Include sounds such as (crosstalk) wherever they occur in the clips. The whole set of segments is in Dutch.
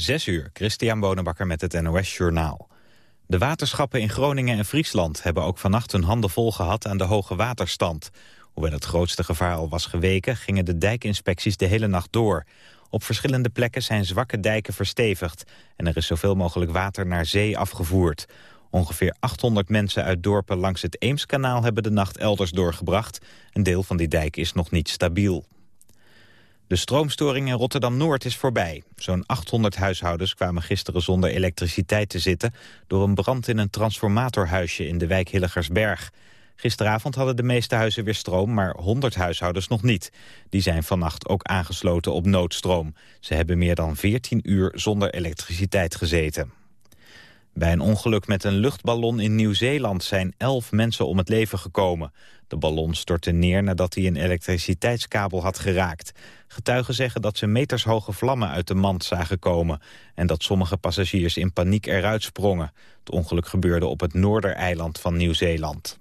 Zes uur, Christian Bonenbakker met het NOS Journaal. De waterschappen in Groningen en Friesland hebben ook vannacht hun handen vol gehad aan de hoge waterstand. Hoewel het grootste gevaar al was geweken, gingen de dijkinspecties de hele nacht door. Op verschillende plekken zijn zwakke dijken verstevigd en er is zoveel mogelijk water naar zee afgevoerd. Ongeveer 800 mensen uit dorpen langs het Eemskanaal hebben de nacht elders doorgebracht. Een deel van die dijk is nog niet stabiel. De stroomstoring in Rotterdam-Noord is voorbij. Zo'n 800 huishoudens kwamen gisteren zonder elektriciteit te zitten... door een brand in een transformatorhuisje in de wijk Hilligersberg. Gisteravond hadden de meeste huizen weer stroom, maar 100 huishoudens nog niet. Die zijn vannacht ook aangesloten op noodstroom. Ze hebben meer dan 14 uur zonder elektriciteit gezeten. Bij een ongeluk met een luchtballon in Nieuw-Zeeland zijn elf mensen om het leven gekomen. De ballon stortte neer nadat hij een elektriciteitskabel had geraakt. Getuigen zeggen dat ze metershoge vlammen uit de mand zagen komen... en dat sommige passagiers in paniek eruit sprongen. Het ongeluk gebeurde op het noordereiland van Nieuw-Zeeland.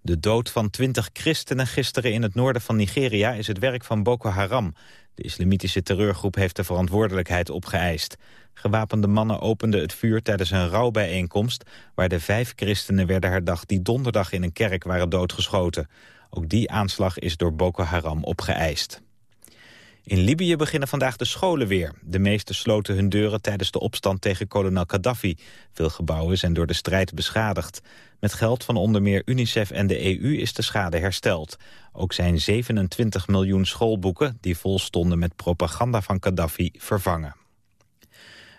De dood van twintig christenen gisteren in het noorden van Nigeria... is het werk van Boko Haram. De islamitische terreurgroep heeft de verantwoordelijkheid opgeëist. Gewapende mannen openden het vuur tijdens een rouwbijeenkomst... waar de vijf christenen werden herdacht die donderdag in een kerk waren doodgeschoten. Ook die aanslag is door Boko Haram opgeëist. In Libië beginnen vandaag de scholen weer. De meeste sloten hun deuren tijdens de opstand tegen kolonel Gaddafi. Veel gebouwen zijn door de strijd beschadigd. Met geld van onder meer UNICEF en de EU is de schade hersteld. Ook zijn 27 miljoen schoolboeken, die vol stonden met propaganda van Gaddafi, vervangen.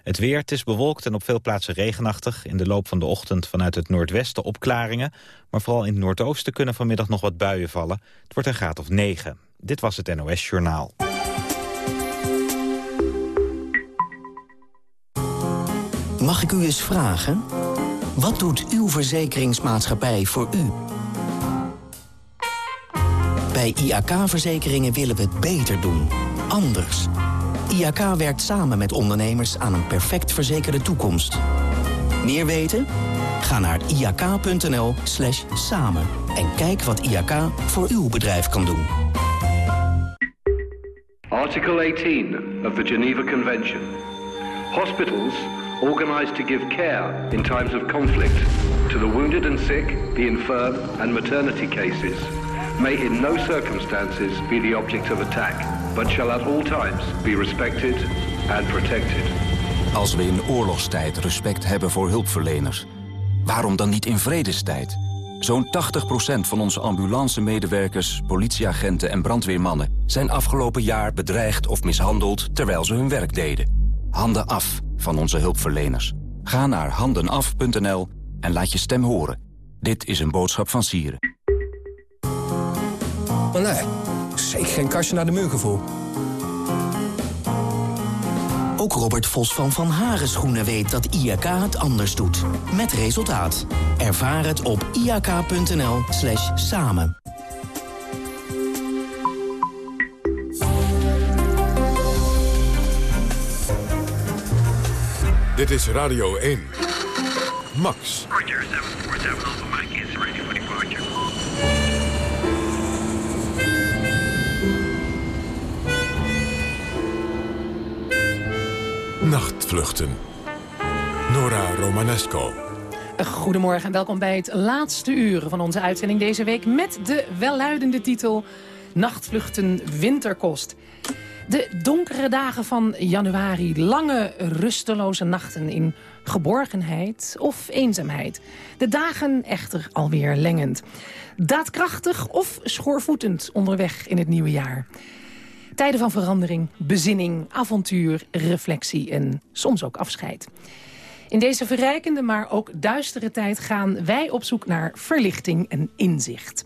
Het weer, het is bewolkt en op veel plaatsen regenachtig. In de loop van de ochtend vanuit het noordwesten opklaringen. Maar vooral in het noordoosten kunnen vanmiddag nog wat buien vallen. Het wordt een graad of 9. Dit was het NOS Journaal. Mag ik u eens vragen? Wat doet uw verzekeringsmaatschappij voor u? Bij IAK-verzekeringen willen we het beter doen. Anders. IAK werkt samen met ondernemers aan een perfect verzekerde toekomst. Meer weten? Ga naar iak.nl slash samen en kijk wat IAK voor uw bedrijf kan doen. Article 18 of the Geneva Convention. Hospitals organized to give care in times of conflict to the wounded and sick, the infirm and maternity cases may in no circumstances be the object of attack, but shall at all times be respected and protected. Als we in oorlogstijd respect hebben voor hulpverleners, waarom dan niet in vredestijd? Zo'n 80% van onze ambulance-medewerkers, politieagenten en brandweermannen... zijn afgelopen jaar bedreigd of mishandeld terwijl ze hun werk deden. Handen af van onze hulpverleners. Ga naar handenaf.nl en laat je stem horen. Dit is een boodschap van Sieren. Nee, zeker geen kastje naar de muur gevoel. Ook Robert Vos van Van Haren Schoenen weet dat IAK het anders doet. Met resultaat. Ervaar het op iak.nl slash samen. Dit is Radio 1. Max. Roger, 747 Alpha Mike Nachtvluchten. Nora Romanesco. Goedemorgen en welkom bij het laatste uur van onze uitzending deze week... met de welluidende titel Nachtvluchten Winterkost. De donkere dagen van januari, lange rusteloze nachten in geborgenheid of eenzaamheid. De dagen echter alweer lengend. Daadkrachtig of schoorvoetend onderweg in het nieuwe jaar. Tijden van verandering, bezinning, avontuur, reflectie en soms ook afscheid. In deze verrijkende, maar ook duistere tijd gaan wij op zoek naar verlichting en inzicht.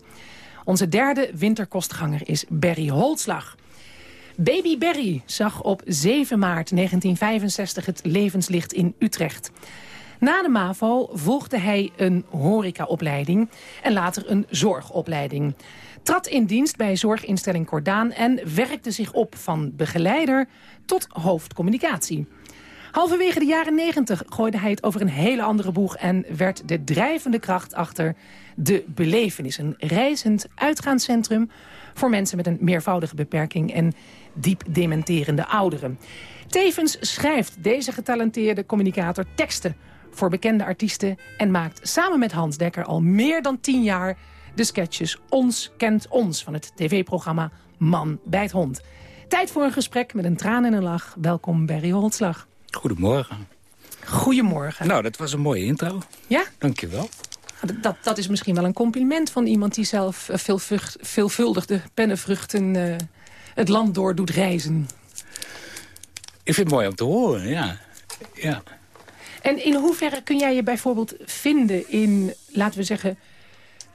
Onze derde winterkostganger is Berry Holtslag. Baby Berry zag op 7 maart 1965 het levenslicht in Utrecht. Na de MAVO volgde hij een horecaopleiding en later een zorgopleiding. Trad in dienst bij zorginstelling Cordaan en werkte zich op van begeleider tot hoofdcommunicatie. Halverwege de jaren 90 gooide hij het over een hele andere boeg... en werd de drijvende kracht achter de belevenis. Een reizend uitgaanscentrum voor mensen met een meervoudige beperking en diep dementerende ouderen. Tevens schrijft deze getalenteerde communicator teksten voor bekende artiesten... en maakt samen met Hans Dekker al meer dan tien jaar de sketches Ons kent ons... van het tv-programma Man bij het hond. Tijd voor een gesprek met een traan en een lach. Welkom Barry Holtslag. Goedemorgen. Goedemorgen. Nou, dat was een mooie intro. Ja? Dankjewel. Dat, dat is misschien wel een compliment van iemand die zelf eh, veelvrucht, veelvuldig de pennenvruchten uh, het land door doet reizen. Ik vind het mooi om te horen, ja. ja. En in hoeverre kun jij je bijvoorbeeld vinden in, laten we zeggen...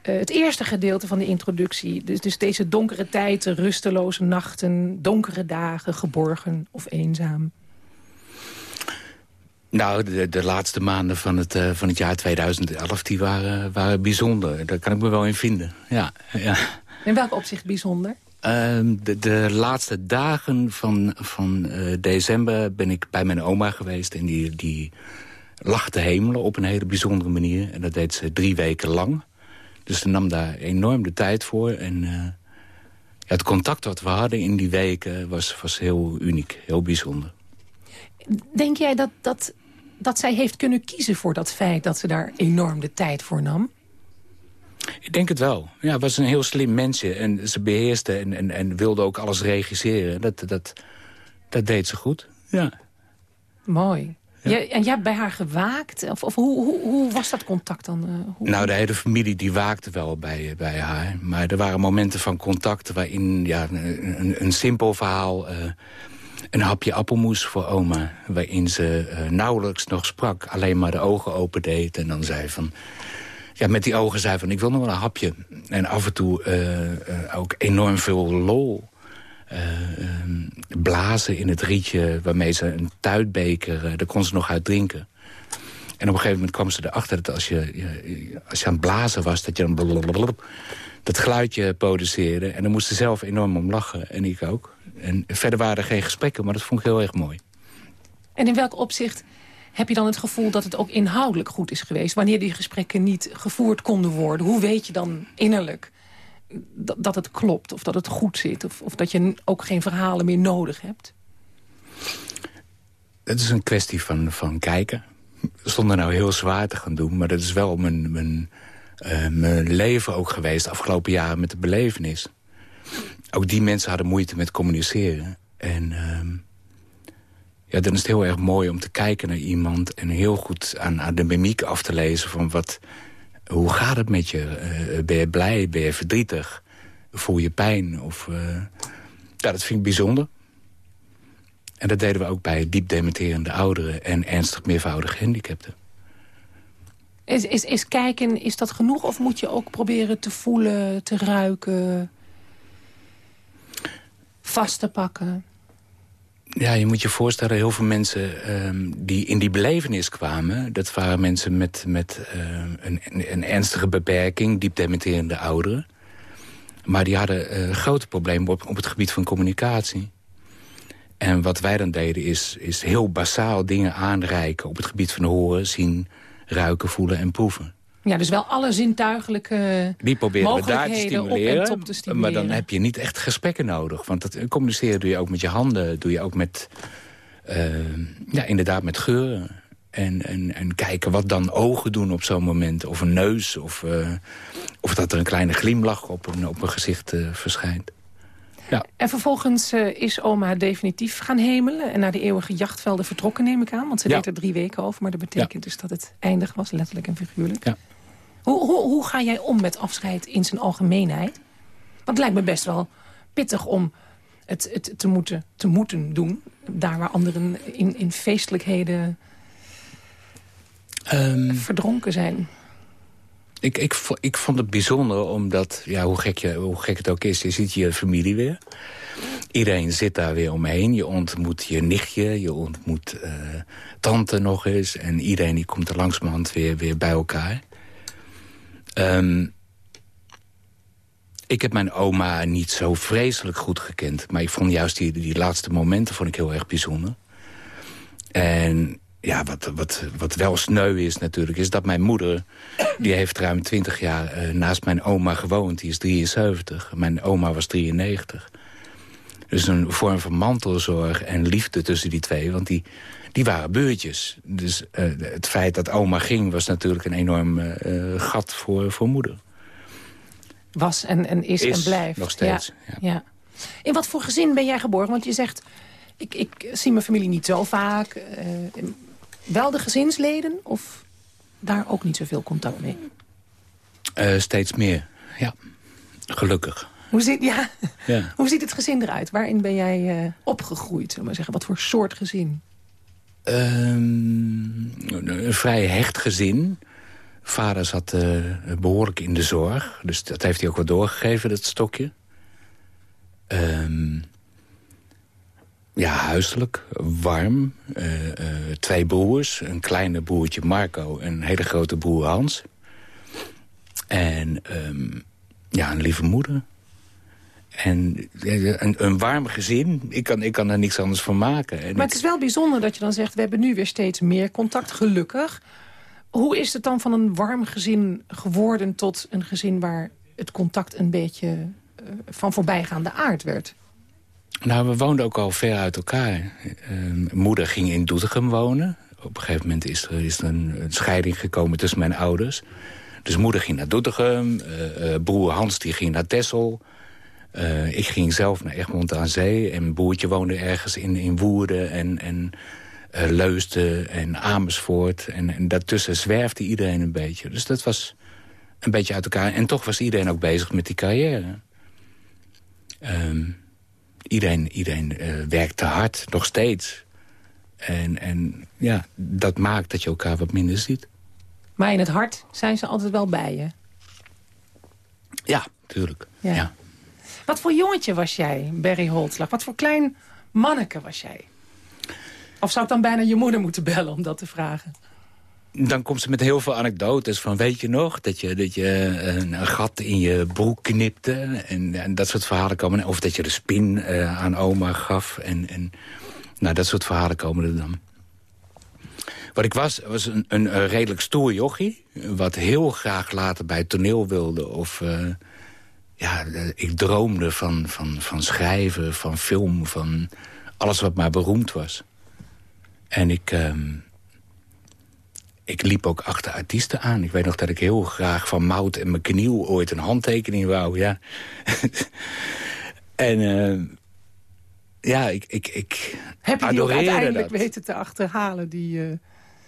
Uh, het eerste gedeelte van de introductie. Dus, dus deze donkere tijden, rusteloze nachten, donkere dagen, geborgen of eenzaam. Nou, de, de laatste maanden van het, uh, van het jaar 2011 die waren, waren bijzonder. Daar kan ik me wel in vinden. Ja, ja. In welk opzicht bijzonder? Uh, de, de, laatste dagen van, van uh, december ben ik bij mijn oma geweest. En die, die lag te hemelen op een hele bijzondere manier. En dat deed ze drie weken lang. Dus ze nam daar enorm de tijd voor. En uh, ja, het contact wat we hadden in die weken was, was heel uniek, heel bijzonder. Denk jij dat, dat, dat zij heeft kunnen kiezen voor dat feit... dat ze daar enorm de tijd voor nam? Ik denk het wel. Ja, het was een heel slim mensje. En ze beheerste en, en, en wilde ook alles regisseren. Dat, dat, dat deed ze goed, ja. Mooi. Ja. en jij hebt bij haar gewaakt? Of, of hoe, hoe, hoe, was dat contact dan? Uh, hoe... Nou, de hele familie die waakte wel bij, bij haar. Maar er waren momenten van contact waarin ja, een, een simpel verhaal... Uh, een hapje appelmoes voor oma. Waarin ze uh, nauwelijks nog sprak. Alleen maar de ogen open deed. En dan zei van... Ja, met die ogen zei van, ik wil nog wel een hapje. En af en toe ook enorm veel lol. Uh, blazen in het rietje waarmee ze een tuitbeker... Uh, daar kon ze nog uit drinken. En op een gegeven moment kwam ze erachter dat als je, je als je aan het blazen was... dat je dan blablabla, dat geluidje produceerde. En dan moest ze zelf enorm om lachen. En ik ook. En verder waren er geen gesprekken, maar dat vond ik heel erg mooi. En in welk opzicht heb je dan het gevoel dat het ook inhoudelijk goed is geweest... wanneer die gesprekken niet gevoerd konden worden? Hoe weet je dan innerlijk dat, het klopt of dat het goed zit... Of, of dat je ook geen verhalen meer nodig hebt? Het is een kwestie van, van kijken. Zonder nou heel zwaar te gaan doen. Maar dat is wel mijn, mijn, uh, mijn leven ook geweest afgelopen jaren met de belevenis. Ook die mensen hadden moeite met communiceren. En uh, ja, dan is het heel erg mooi om te kijken naar iemand... en heel goed aan, aan de mimiek af te lezen van wat hoe gaat het met je? Uh, ben je blij? Ben je verdrietig? Voel je pijn? Of, uh, ja, dat vind ik bijzonder. En dat deden we ook bij diep dementerende ouderen... en ernstig meervoudig gehandicapten. Is, is, is kijken, is dat genoeg? Of moet je ook proberen te voelen, te ruiken... vast te pakken? Ja, je moet je voorstellen, heel veel mensen um, die in die belevenis kwamen... dat waren mensen met, met uh, een, een, ernstige beperking, diep dementerende ouderen. Maar die hadden uh, grote problemen op, op het gebied van communicatie. En wat wij dan deden is, is heel basaal dingen aanreiken... op het gebied van horen, zien, ruiken, voelen en proeven. Ja, dus wel alle zintuigelijke Die proberen we daar te stimuleren, te stimuleren, Maar dan heb je niet echt gesprekken nodig. Want dat communiceren doe je ook met je handen. Doe je ook met, uh, ja, inderdaad met geuren. En, en, en kijken wat dan ogen doen op zo'n moment. Of een neus. Of, uh, of dat er een kleine glimlach op een, op een gezicht uh, verschijnt. Ja. En vervolgens uh, is oma definitief gaan hemelen... en naar de eeuwige jachtvelden vertrokken, neem ik aan. Want ze ja. deed er drie weken over, maar dat betekent ja. dus dat het eindig was, letterlijk en figuurlijk. Ja. Hoe, hoe, hoe ga jij om met afscheid in zijn algemeenheid? Want het lijkt me best wel pittig om het, het te, moeten, te moeten doen. Daar waar anderen in, in feestelijkheden um, verdronken zijn. Ik, ik, ik vond het bijzonder omdat, ja, hoe, gek je, hoe gek het ook is... je ziet je familie weer. Iedereen zit daar weer omheen. Je ontmoet je nichtje, je ontmoet uh, tante nog eens... en iedereen die komt er langzamerhand weer, weer bij elkaar. Um, ik heb mijn oma niet zo vreselijk goed gekend. Maar ik vond juist die, die laatste momenten vond ik heel erg bijzonder. En ja, wat, wat, wat wel sneu is natuurlijk, is dat mijn moeder... die heeft ruim 20 jaar eh, naast mijn oma gewoond. Die is 73. Mijn oma was 93. Dus een vorm van mantelzorg en liefde tussen die twee. Want die, die waren beurtjes. Dus uh, het feit dat oma ging was natuurlijk een enorm uh, gat voor, voor moeder. Was en, en is, Is, en blijft. nog steeds, Ja, ja. In wat voor gezin ben jij geboren? Want je zegt, ik, ik zie mijn familie niet zo vaak. eh, wel de gezinsleden of daar ook niet zoveel contact mee? Eh, steeds meer, ja. Gelukkig. Hoe ziet, ja, Ja. (laughs) hoe ziet het gezin eruit? Waarin ben jij eh, opgegroeid? Zullen we maar zeggen? Wat voor soort gezin? Ehm, een vrij hecht gezin. Vader zat eh, behoorlijk in de zorg. Dus dat heeft hij ook wel doorgegeven, dat stokje. Ehm, ja, huiselijk, warm. Eh, eh, twee broers. Een kleine broertje Marco en een hele grote broer Hans. En ehm, ja, een lieve moeder. En een, een warm gezin. Ik kan, ik kan er niks anders van maken. En Maar het is wel bijzonder dat je dan zegt... we hebben nu weer steeds meer contact, gelukkig. Hoe is het dan van een warm gezin geworden... tot een gezin waar het contact een beetje eh, van voorbijgaande aard werd? Nou, we woonden ook al ver uit elkaar. Ehm, moeder ging in Doetinchem wonen. Op een gegeven moment is er, is er een, scheiding gekomen tussen mijn ouders. Dus moeder ging naar Doetinchem. eh, eh, broer Hans die ging naar Texel. Eh, ik ging zelf naar Egmond aan Zee. En mijn broertje woonde ergens in, in Woerden en, en eh, Leusden en Amersfoort. En, en daartussen zwerfde iedereen een beetje. Dus dat was een beetje uit elkaar. En toch was iedereen ook bezig met die carrière. Ehm, iedereen iedereen eh, werkte hard, nog steeds. En, en ja, dat maakt dat je elkaar wat minder ziet. Maar in het hart zijn ze altijd wel bij je. Ja, tuurlijk. Ja. Ja. Wat voor jongetje was jij, Barry Holtslag? Wat voor klein manneke was jij? Of zou ik dan bijna je moeder moeten bellen om dat te vragen? Dan komt ze met heel veel anekdotes van... weet je nog dat je, dat je een, een gat in je broek knipte... En, en dat soort verhalen komen. Of dat je de spin eh, aan oma gaf. En, en nou, dat soort verhalen komen er dan. Wat ik was, was een, een, een redelijk stoer jochie. Wat heel graag later bij het toneel wilde. Of eh, ja, ik droomde van, van, van schrijven, van film, van alles wat maar beroemd was. En ik, ehm, ik liep ook achter artiesten aan. Ik weet nog dat ik heel graag van Mout en McNeil ooit een handtekening wou. Ja. (laughs) en eh, ja, ik, ik, ik Heb je die uiteindelijk dat. weten te achterhalen? Die, eh, Ja, ik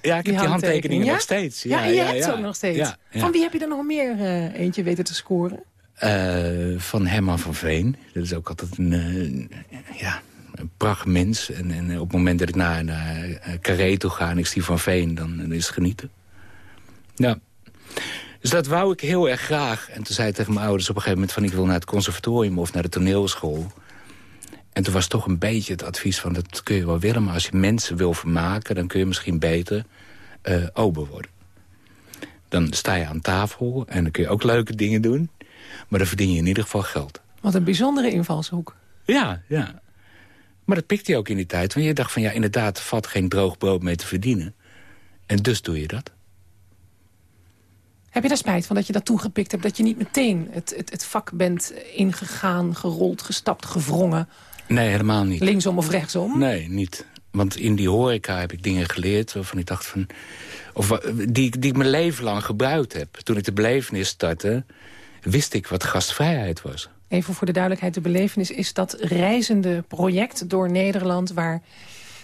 die heb die handtekeningen handtekening, ja? nog steeds. Ja, en je hebt ze ja. ook nog steeds. Ja, ja. Van wie heb je er nog meer eh, eentje weten te scoren? Eh, van Herman van Veen. Dat is ook altijd een, eh, ja, een prachtmens. En, en op het moment dat ik naar, naar eh, Carré toe ga en ik zie Van Veen, dan, is het genieten. Ja. Dus dat wou ik heel erg graag. En toen zei ik tegen mijn ouders op een gegeven moment van... ik wil naar het conservatorium of naar de toneelschool. En toen was toch een beetje het advies van... dat kun je wel willen, maar als je mensen wil vermaken... dan kun je misschien beter eh ober worden. Dan sta je aan tafel en dan kun je ook leuke dingen doen. Maar dan verdien je in ieder geval geld. Wat een bijzondere invalshoek. Ja, ja. Maar dat pikte je ook in die tijd. Want je dacht van ja, inderdaad, er valt geen droog brood mee te verdienen. En dus doe je dat. Heb je daar spijt van dat je dat toegepikt hebt? Dat je niet meteen het, het, het vak bent ingegaan, gerold, gestapt, gevrongen? Nee, helemaal niet. Linksom of rechtsom? Nee, niet. Want in die horeca heb ik dingen geleerd waarvan ik dacht van... Of die, die ik mijn leven lang gebruikt heb. Toen ik de belevenis startte, wist ik wat gastvrijheid was. Even voor de duidelijkheid, de belevenis is dat reizende project door Nederland... waar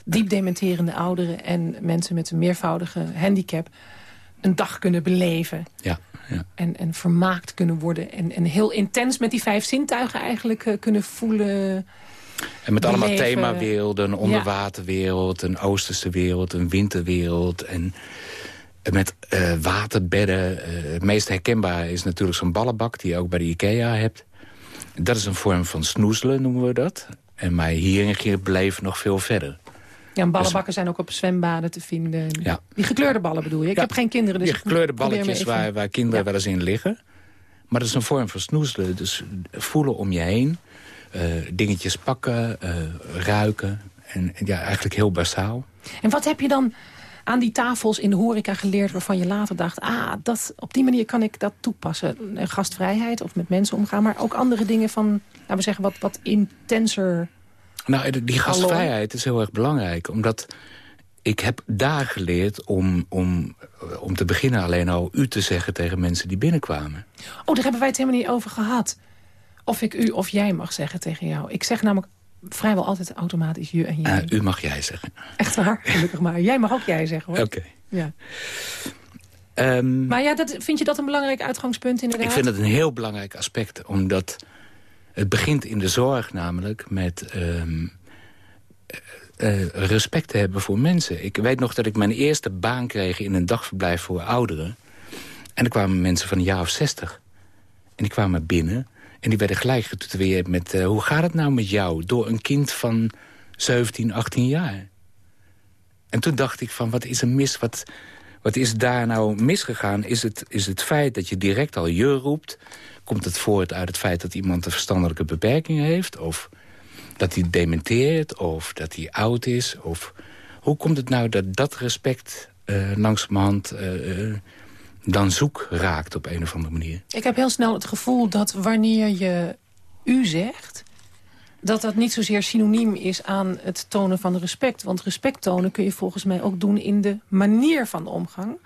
diep dementerende ouderen en mensen met een meervoudige handicap... een dag kunnen beleven Ja, ja. en, en vermaakt kunnen worden. En, en heel intens met die vijf zintuigen eigenlijk eh, kunnen voelen... En met allemaal themawerelden, een onderwaterwereld, een oosterse wereld, een winterwereld. En met eh, waterbedden. Eh, het meest herkenbaar is natuurlijk zo'n ballenbak die je ook bij de IKEA hebt. Dat is een vorm van snoezelen, noemen we dat. En maar hierin ging het beleven nog veel verder. Ja, en ballenbakken zijn ook op zwembaden te vinden. Ja. Die gekleurde ballen bedoel je? Ik Ja. heb geen kinderen, dus Die gekleurde balletjes waar, waar kinderen Ja. wel eens in liggen. Maar dat is een vorm van snoezelen. Dus voelen om je heen. eh, dingetjes pakken, ruiken. En, en ja, eigenlijk heel basaal. En wat heb je dan aan die tafels in de horeca geleerd... waarvan je later dacht, ah, dat, op die manier kan ik dat toepassen. Gastvrijheid of met mensen omgaan, maar ook andere dingen van... laten we zeggen, wat, wat intenser... Nou, die gastvrijheid is heel erg belangrijk, omdat ik heb daar geleerd om, om, om te beginnen alleen al u te zeggen tegen mensen die binnenkwamen. Oh, daar hebben wij het helemaal niet over gehad. Of ik u of jij mag zeggen tegen jou. Ik zeg namelijk vrijwel altijd automatisch je en jij. Uh, u mag jij zeggen. Echt waar, gelukkig maar. Jij mag ook jij zeggen, hoor. Oké. Ja. Um, maar ja, dat, vind je dat een belangrijk uitgangspunt inderdaad? Ik vind het een heel belangrijk aspect, omdat het begint in de zorg namelijk met... Um, uh, respect te hebben voor mensen. Ik weet nog dat ik mijn eerste baan kreeg in een dagverblijf voor ouderen. En er kwamen mensen van een jaar of zestig. En die kwamen binnen en die werden gelijk getatoeëerd met... Uh, hoe gaat het nou met jou? Door een kind van 17, 18 jaar. En toen dacht ik van, wat is er mis? Wat, wat is daar nou misgegaan? Is het, is het feit dat je direct al je roept? Komt het voort uit het feit dat iemand een verstandelijke beperking heeft? Of dat hij dementeert? Of dat hij oud is? Of hoe komt het nou dat dat respect uh, langzamerhand... Uh, dan zoek raakt op een of andere manier. Ik heb heel snel het gevoel dat wanneer je u zegt... dat dat niet zozeer synoniem is aan het tonen van respect. Want respect tonen kun je volgens mij ook doen in de manier van de omgang.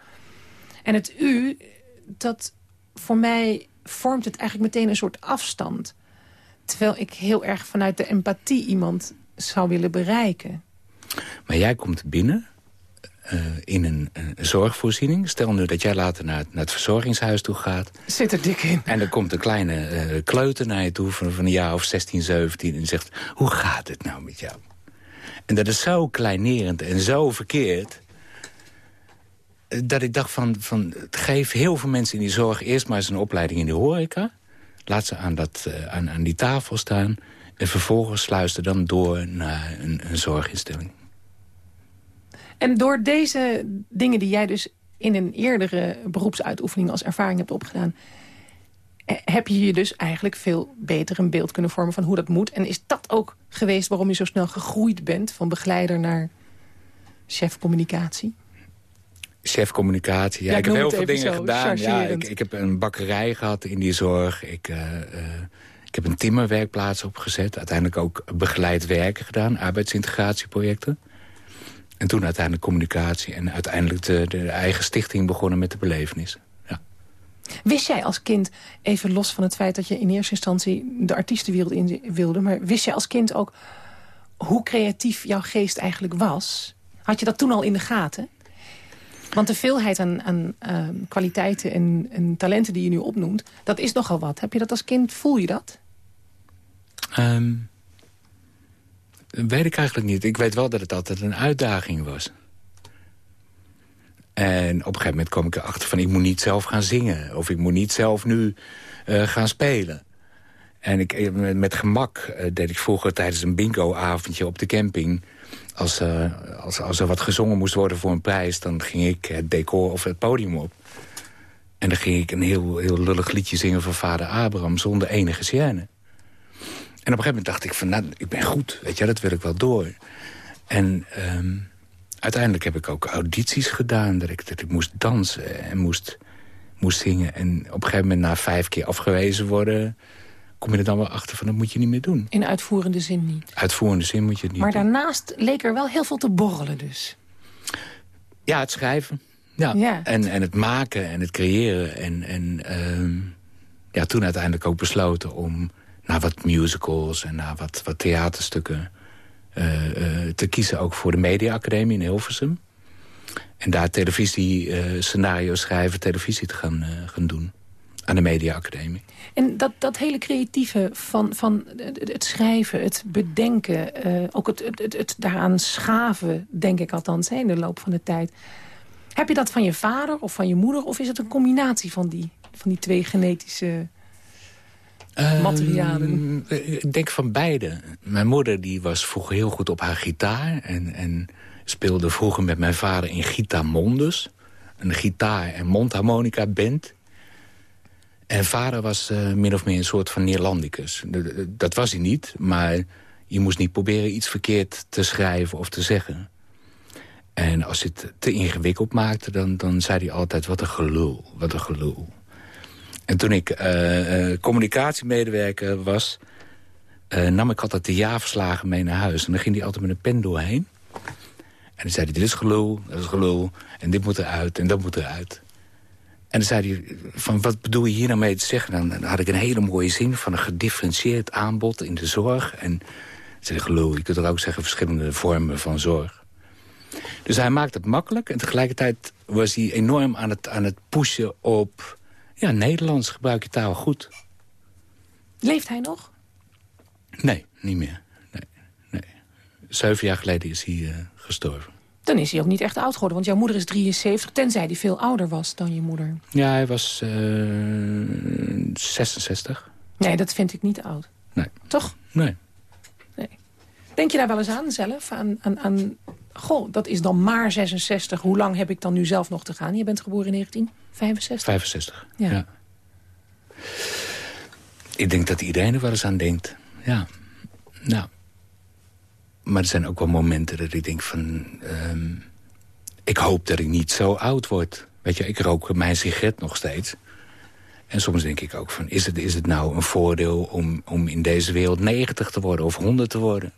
En het u, dat voor mij vormt het eigenlijk meteen een soort afstand. Terwijl ik heel erg vanuit de empathie iemand zou willen bereiken. Maar jij komt binnen uh, in een, een, zorgvoorziening. Stel nu dat jij later naar het, naar het verzorgingshuis toe gaat. Zit er dik in. En er komt een kleine uh, kleuter naar je toe van, van een jaar of 16, 17... en zegt, hoe gaat het nou met jou? En dat is zo kleinerend en zo verkeerd... Eh, dat ik dacht van, van geef heel veel mensen in die zorg... eerst maar eens een opleiding in de horeca. Laat ze aan, dat, uh, aan, aan die tafel staan... en vervolgens sluisten dan door naar een, een zorginstelling. En door deze dingen die jij dus in een eerdere beroepsuitoefening als ervaring hebt opgedaan... Eh, heb je je dus eigenlijk veel beter een beeld kunnen vormen van hoe dat moet. En is dat ook geweest waarom je zo snel gegroeid bent... van begeleider naar chef communicatie? Chef communicatie, ja. ik heb heel veel dingen gedaan. Ja, ik, ik, heb een bakkerij gehad in die zorg. Ik, uh, uh, ik heb een timmerwerkplaats opgezet. Uiteindelijk ook begeleid werken gedaan. Arbeidsintegratieprojecten. En toen uiteindelijk communicatie en uiteindelijk de, de eigen stichting begonnen met de belevenis. Ja. Wist jij als kind, even los van het feit dat je in eerste instantie de artiestenwereld in wilde... maar wist jij als kind ook hoe creatief jouw geest eigenlijk was? Had je dat toen al in de gaten? Want de veelheid aan, aan uh, kwaliteiten en, en, talenten die je nu opnoemt... dat is nogal wat. Heb je dat als kind, voel je dat? Um, weet ik eigenlijk niet. Ik weet wel dat het altijd een uitdaging was. En op een gegeven moment kwam ik erachter van... ik moet niet zelf gaan zingen. Of ik moet niet zelf nu uh, gaan spelen. En ik, eh, met, gemak uh, deed ik vroeger tijdens een bingo-avondje op de camping... Als, als, als er wat gezongen moest worden voor een prijs... dan ging ik het decor of het podium op. En dan ging ik een heel, heel lullig liedje zingen van vader Abraham... zonder enige scène. En op een gegeven moment dacht ik van, nou, ik ben goed. Weet je, dat wil ik wel door. En um, uiteindelijk heb ik ook audities gedaan. Dat ik, dat ik moest dansen en moest, moest zingen. En op een gegeven moment na vijf keer afgewezen worden... kom je er dan wel achter van, dat moet je niet meer doen. In uitvoerende zin niet? Uitvoerende zin moet je het niet maar doen. Maar daarnaast leek er wel heel veel te borrelen dus. Ja, het schrijven. Ja. ja. En, en het maken en het creëren. En, en um, ja, toen uiteindelijk ook besloten om naar wat musicals en naar wat, wat theaterstukken uh, uh, te kiezen. Ook voor de Media Academie in Hilversum. En daar televisie, uh, scenario schrijven, televisie te gaan, gaan doen. Aan de Media Academie. En dat, dat hele creatieve van, van het schrijven, het bedenken... ook het, het, het, het, daaraan schaven, denk ik althans, in de loop van de tijd... Heb je dat van je vader of van je moeder? Of is het een combinatie van die, van die twee genetische materialen? Uh, ik denk van beide. Mijn moeder die was vroeger heel goed op haar gitaar. En, en speelde vroeger met mijn vader in Gita Mondus. Een gitaar- en mondharmonica band. En vader was uh, min of meer een soort van Neerlandicus. Dat was hij niet, maar je moest niet proberen iets verkeerd te schrijven of te zeggen. En als je het te ingewikkeld maakte, dan, dan zei hij altijd... wat een gelul, wat een gelul. En toen ik uh, uh, communicatiemedewerker was... Uh, nam ik altijd de jaarverslagen mee naar huis. En dan ging hij altijd met een pen doorheen. En dan zei hij, dit is gelul, dat is gelul. En dit moet eruit, en dat moet eruit. En dan zei hij, van, wat bedoel je hier nou mee te zeggen? Dan, dan had ik een hele mooie zin van een gedifferentieerd aanbod in de zorg. En zei gelul, je kunt er ook zeggen verschillende vormen van zorg. Dus hij maakt het makkelijk. En tegelijkertijd was hij enorm aan het, aan het pushen op... Ja, Nederlands gebruik je taal goed. Leeft hij nog? Nee, niet meer. Nee, nee. Zeven jaar geleden is hij uh, gestorven. Dan is hij ook niet echt oud geworden, want jouw moeder is 73... tenzij hij veel ouder was dan je moeder. Ja, hij was uh, 66. Nee, dat vind ik niet oud. Nee. Toch? Nee. nee. Denk je daar wel eens aan zelf? Aan, aan, aan, goh, dat is dan maar 66. Hoe lang heb ik dan nu zelf nog te gaan? Je bent geboren in 1965? 65, ja. ja. Ik denk dat iedereen er wel eens aan denkt. Ja. Nou. Maar er zijn ook wel momenten dat ik denk van... Um, ik hoop dat ik niet zo oud word. Weet je, ik rook mijn sigaret nog steeds. En soms denk ik ook van... is het, is het nou een voordeel om, om in deze wereld 90 te worden of 100 te worden?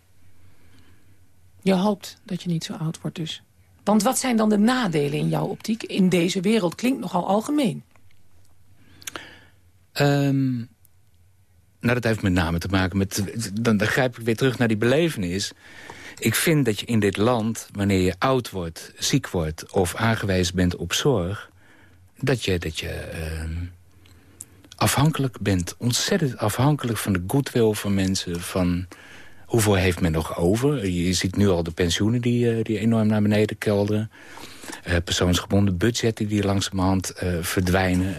Je hoopt dat je niet zo oud wordt dus. Want wat zijn dan de nadelen in jouw optiek? In deze wereld klinkt nogal algemeen. Um, nou, dat heeft met name te maken met... Dan, dan grijp ik weer terug naar die belevenis. Ik vind dat je in dit land, wanneer je oud wordt, ziek wordt... of aangewezen bent op zorg... dat je, dat je uh, afhankelijk bent. Ontzettend afhankelijk van de goodwill van mensen... van hoeveel heeft men nog over. Je ziet nu al de pensioenen die, uh, die enorm naar beneden kelderen. Uh, persoonsgebonden budgetten die langzamerhand uh, verdwijnen...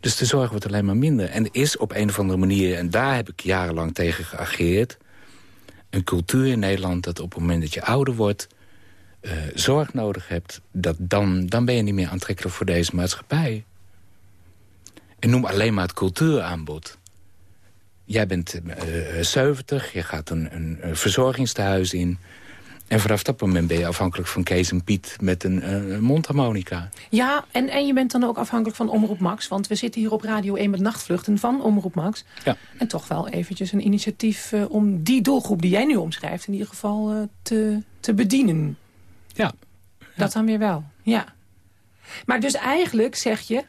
Dus de zorg wordt alleen maar minder. En is op een of andere manier, en daar heb ik jarenlang tegen geageerd... een cultuur in Nederland dat op het moment dat je ouder wordt... Zorg nodig hebt, dat dan, dan ben je niet meer aantrekkelijk voor deze maatschappij. En noem alleen maar het cultuuraanbod. Jij bent uh, 70, je gaat een, een, verzorgingstehuis in... En vanaf dat moment ben je afhankelijk van Kees en Piet met een uh, mondharmonica. Ja, en, en je bent dan ook afhankelijk van Omroep Max. Want we zitten hier op Radio 1 met nachtvluchten van Omroep Max. Ja. En toch wel eventjes een initiatief uh, om die doelgroep die jij nu omschrijft... in ieder geval uh, te, te bedienen. Ja. ja. Dat dan weer wel, ja. Maar dus eigenlijk zeg je...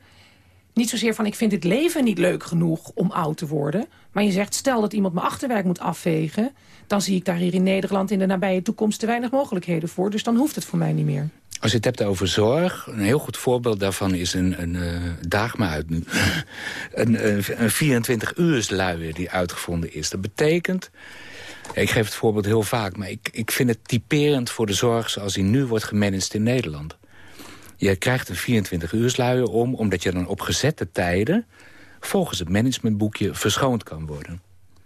Niet zozeer van ik vind het leven niet leuk genoeg om oud te worden. Maar je zegt stel dat iemand mijn achterwerk moet afvegen dan zie ik daar hier in Nederland in de nabije toekomst te weinig mogelijkheden voor. Dus dan hoeft het voor mij niet meer. Als je het hebt over zorg, een heel goed voorbeeld daarvan is een, een uh, daag me uit nu, (laughs) een, een 24 uurs luier die uitgevonden is. Dat betekent, ik geef het voorbeeld heel vaak, maar ik, ik vind het typerend voor de zorg zoals die nu wordt gemanaged in Nederland. Je krijgt een 24 uurs luier om, omdat je dan op gezette tijden volgens het managementboekje verschoond kan worden.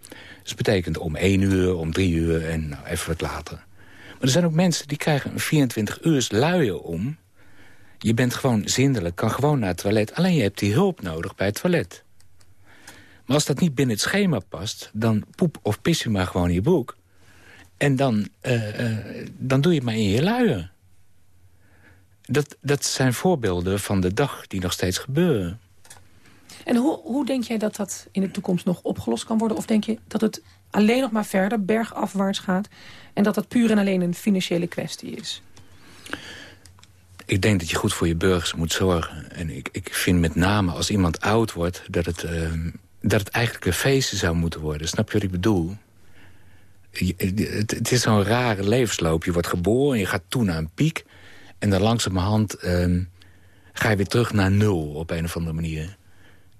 Dus dat betekent om één uur, om drie uur en nou, even wat later. Maar er zijn ook mensen die krijgen een 24 uur luier om. Je bent gewoon zindelijk, kan gewoon naar het toilet. Alleen je hebt die hulp nodig bij het toilet. Maar als dat niet binnen het schema past... dan poep of pis je maar gewoon in je broek. En dan, uh, uh, dan doe je het maar in je luier. Dat, dat zijn voorbeelden van de dag die nog steeds gebeuren. En hoe, hoe denk jij dat dat in de toekomst nog opgelost kan worden? Of denk je dat het alleen nog maar verder bergafwaarts gaat... en dat dat puur en alleen een financiële kwestie is? Ik denk dat je goed voor je burgers moet zorgen. En ik, ik vind met name als iemand oud wordt... dat het, uh, dat het eigenlijk een feestje zou moeten worden. Snap je wat ik bedoel? Je, het, het, is zo'n rare levensloop. Je wordt geboren, je gaat toe naar een piek... en dan langzamerhand uh, ga je weer terug naar nul op een of andere manier.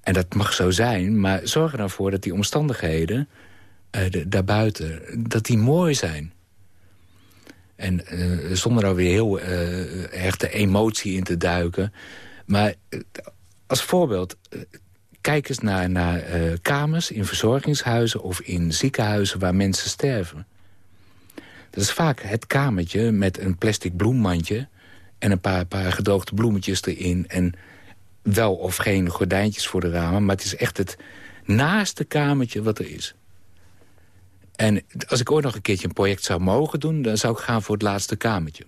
En dat mag zo zijn, maar zorg er dan voor dat die omstandigheden de, daarbuiten, dat die mooi zijn. En uh, zonder er weer heel uh, erg de emotie in te duiken. Maar als voorbeeld, kijk eens naar, naar kamers in verzorgingshuizen... of in ziekenhuizen waar mensen sterven. Dat is vaak het kamertje met een plastic bloemmandje... en een paar, paar gedroogde bloemetjes erin... en wel of geen gordijntjes voor de ramen... maar het is echt het naaste kamertje wat er is. En als ik ooit nog een keertje een project zou mogen doen... dan zou ik gaan voor het laatste kamertje.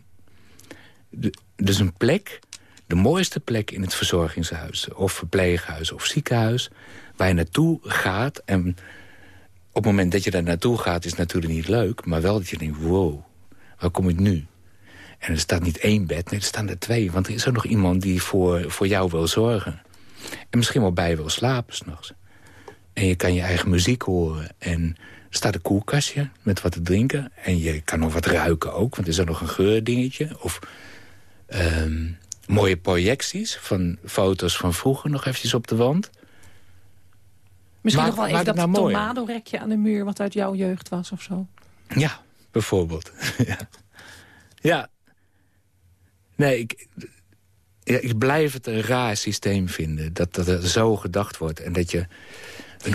dus een plek, de mooiste plek in het verzorgingshuis... of verpleeghuis of ziekenhuis, waar je naartoe gaat... en op het moment dat je daar naartoe gaat is het natuurlijk niet leuk... maar wel dat je denkt, wow, waar kom ik nu? En er staat niet één bed, nee, er staan er twee. Want er is ook nog iemand die voor, voor jou wil zorgen. En misschien wel bij wil slapen s'nachts. En je kan je eigen muziek horen. En er staat een koelkastje met wat te drinken. En je kan nog wat ruiken ook, want er is ook nog een geurdingetje. Of ehm, mooie projecties van foto's van vroeger nog eventjes op de wand. Misschien Maak- nog wel even dat nou tornado-rekje aan de muur... wat uit jouw jeugd was of zo. Ja, bijvoorbeeld. (laughs) ja. ja. Nee, ik, ja, ik blijf het een raar systeem vinden. Dat, dat er zo gedacht wordt. En dat je...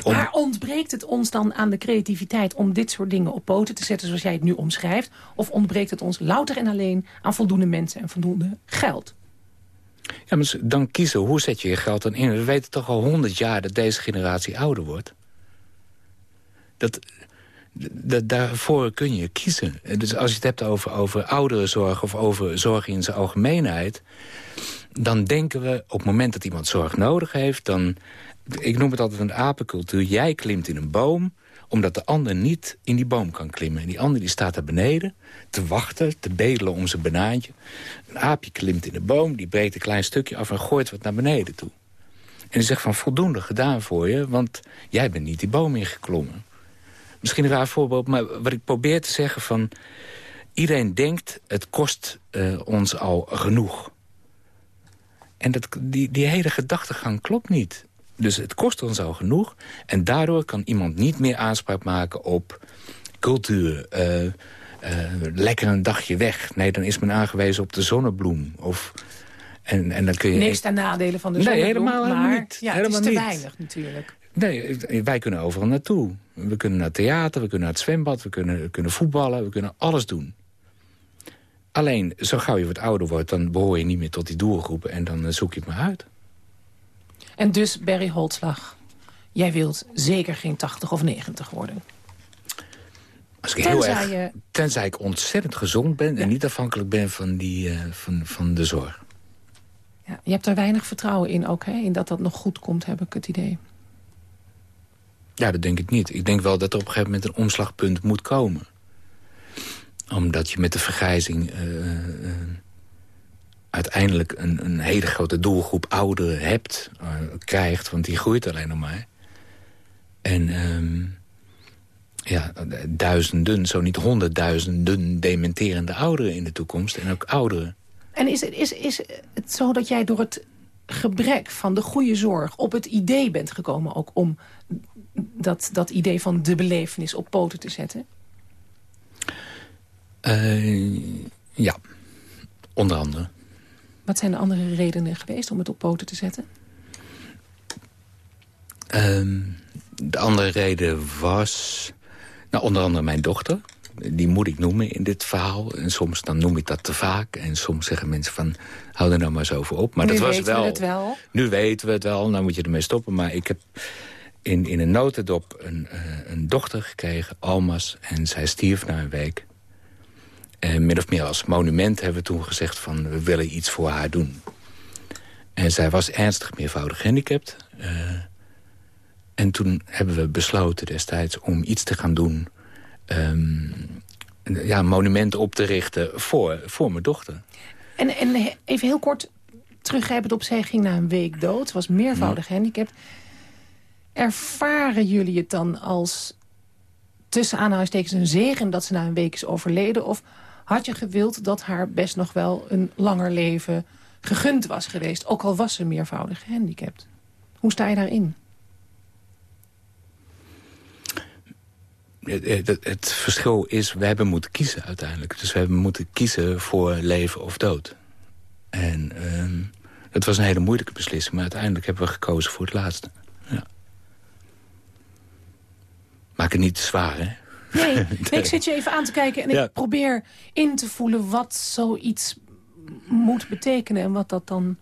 Maar ontbreekt het ons dan aan de creativiteit... om dit soort dingen op poten te zetten zoals jij het nu omschrijft? Of ontbreekt het ons louter en alleen aan voldoende mensen en voldoende geld? Ja, maar dan kiezen, hoe zet je je geld dan in? We weten toch al honderd jaar dat deze generatie ouder wordt. Dat, daarvoor kun je kiezen. Dus als je het hebt over, over ouderenzorg of over zorg in zijn algemeenheid... dan denken we op het moment dat iemand zorg nodig heeft... dan, ik noem het altijd een apencultuur. Jij klimt in een boom omdat de ander niet in die boom kan klimmen. En die ander die staat daar beneden te wachten, te bedelen om zijn banaantje. Een aapje klimt in de boom, die breekt een klein stukje af... en gooit wat naar beneden toe. En die zegt van voldoende gedaan voor je... want jij bent niet die boom ingeklommen. Misschien een raar voorbeeld, maar wat ik probeer te zeggen van... iedereen denkt, het kost eh, ons al genoeg. En dat, die, die hele gedachtegang klopt niet. Dus het kost ons al genoeg. En daardoor kan iemand niet meer aanspraak maken op cultuur. eh, eh, lekker een dagje weg. Nee, dan is men aangewezen op de zonnebloem. Of, en, en dan kun je... Niks ten nadele van de Nee, zonnebloem, helemaal- helemaal maar niet. Ja, Helemaal het is te niet. weinig natuurlijk. Nee, wij kunnen overal naartoe. We kunnen naar het theater, we kunnen naar het zwembad, we kunnen, we kunnen voetballen, we kunnen alles doen. Alleen, zo gauw je wat ouder wordt, dan behoor je niet meer tot die doelgroepen en dan eh, zoek je het maar uit. En dus, Barry Holtslag, jij wilt zeker geen 80 of 90 worden. Als ik heel Tenzij erg, je- tenzij ik ontzettend gezond ben en niet afhankelijk ben van, die, eh, van, van de zorg. Ja, je hebt er weinig vertrouwen in ook, hè? in dat dat nog goed komt, heb ik het idee. Ja, dat denk ik niet. Ik denk wel dat er op een gegeven moment een omslagpunt moet komen. Omdat je met de vergrijzing eh, eh, uiteindelijk een, een hele grote doelgroep ouderen hebt, eh, krijgt. Want die groeit alleen nog maar. En ehm, ja, duizenden, zo niet honderdduizenden dementerende ouderen in de toekomst. En ook ouderen. En is, is, is het zo dat jij door het gebrek van de goede zorg... op het idee bent gekomen ook om dat, dat idee van de belevenis op poten te zetten? Eh, ja, onder andere. Wat zijn de andere redenen geweest om het op poten te zetten? Ehm, de andere reden was... Nou, onder andere mijn dochter. Die moet ik noemen in dit verhaal. En soms dan noem ik dat te vaak. En soms zeggen mensen van, hou er nou maar eens over op. Maar Nu dat was weten we wel, het wel. Nu weten we het wel, nou moet je ermee stoppen. Maar ik heb in, in een notendop een, eh, een dochter gekregen, Almas. En zij stierf na een week. En min of meer als monument hebben we toen gezegd van... we willen iets voor haar doen. En zij was ernstig meervoudig gehandicapt. Eh, en toen hebben we besloten destijds om iets te gaan doen... een- ja, een monument op te richten voor, voor mijn dochter. En, en even heel kort teruggrijpend op, zij ging na een week dood. Was meervoudig gehandicapt. Ervaren jullie het dan als tussen aanhalingstekens een zegen... dat ze na een week is overleden? Of had je gewild dat haar best nog wel een langer leven gegund was geweest? Ook al was ze meervoudig gehandicapt. Hoe sta je daarin? Het, verschil is, we hebben moeten kiezen uiteindelijk. Dus we hebben moeten kiezen voor leven of dood. En ehm, het was een hele moeilijke beslissing... maar uiteindelijk hebben we gekozen voor het laatste. Ja. Maak het niet te zwaar, hè? Nee, (laughs) nee, ik zit je even aan te kijken en Ja. ik probeer in te voelen wat zoiets moet betekenen. En wat dat dan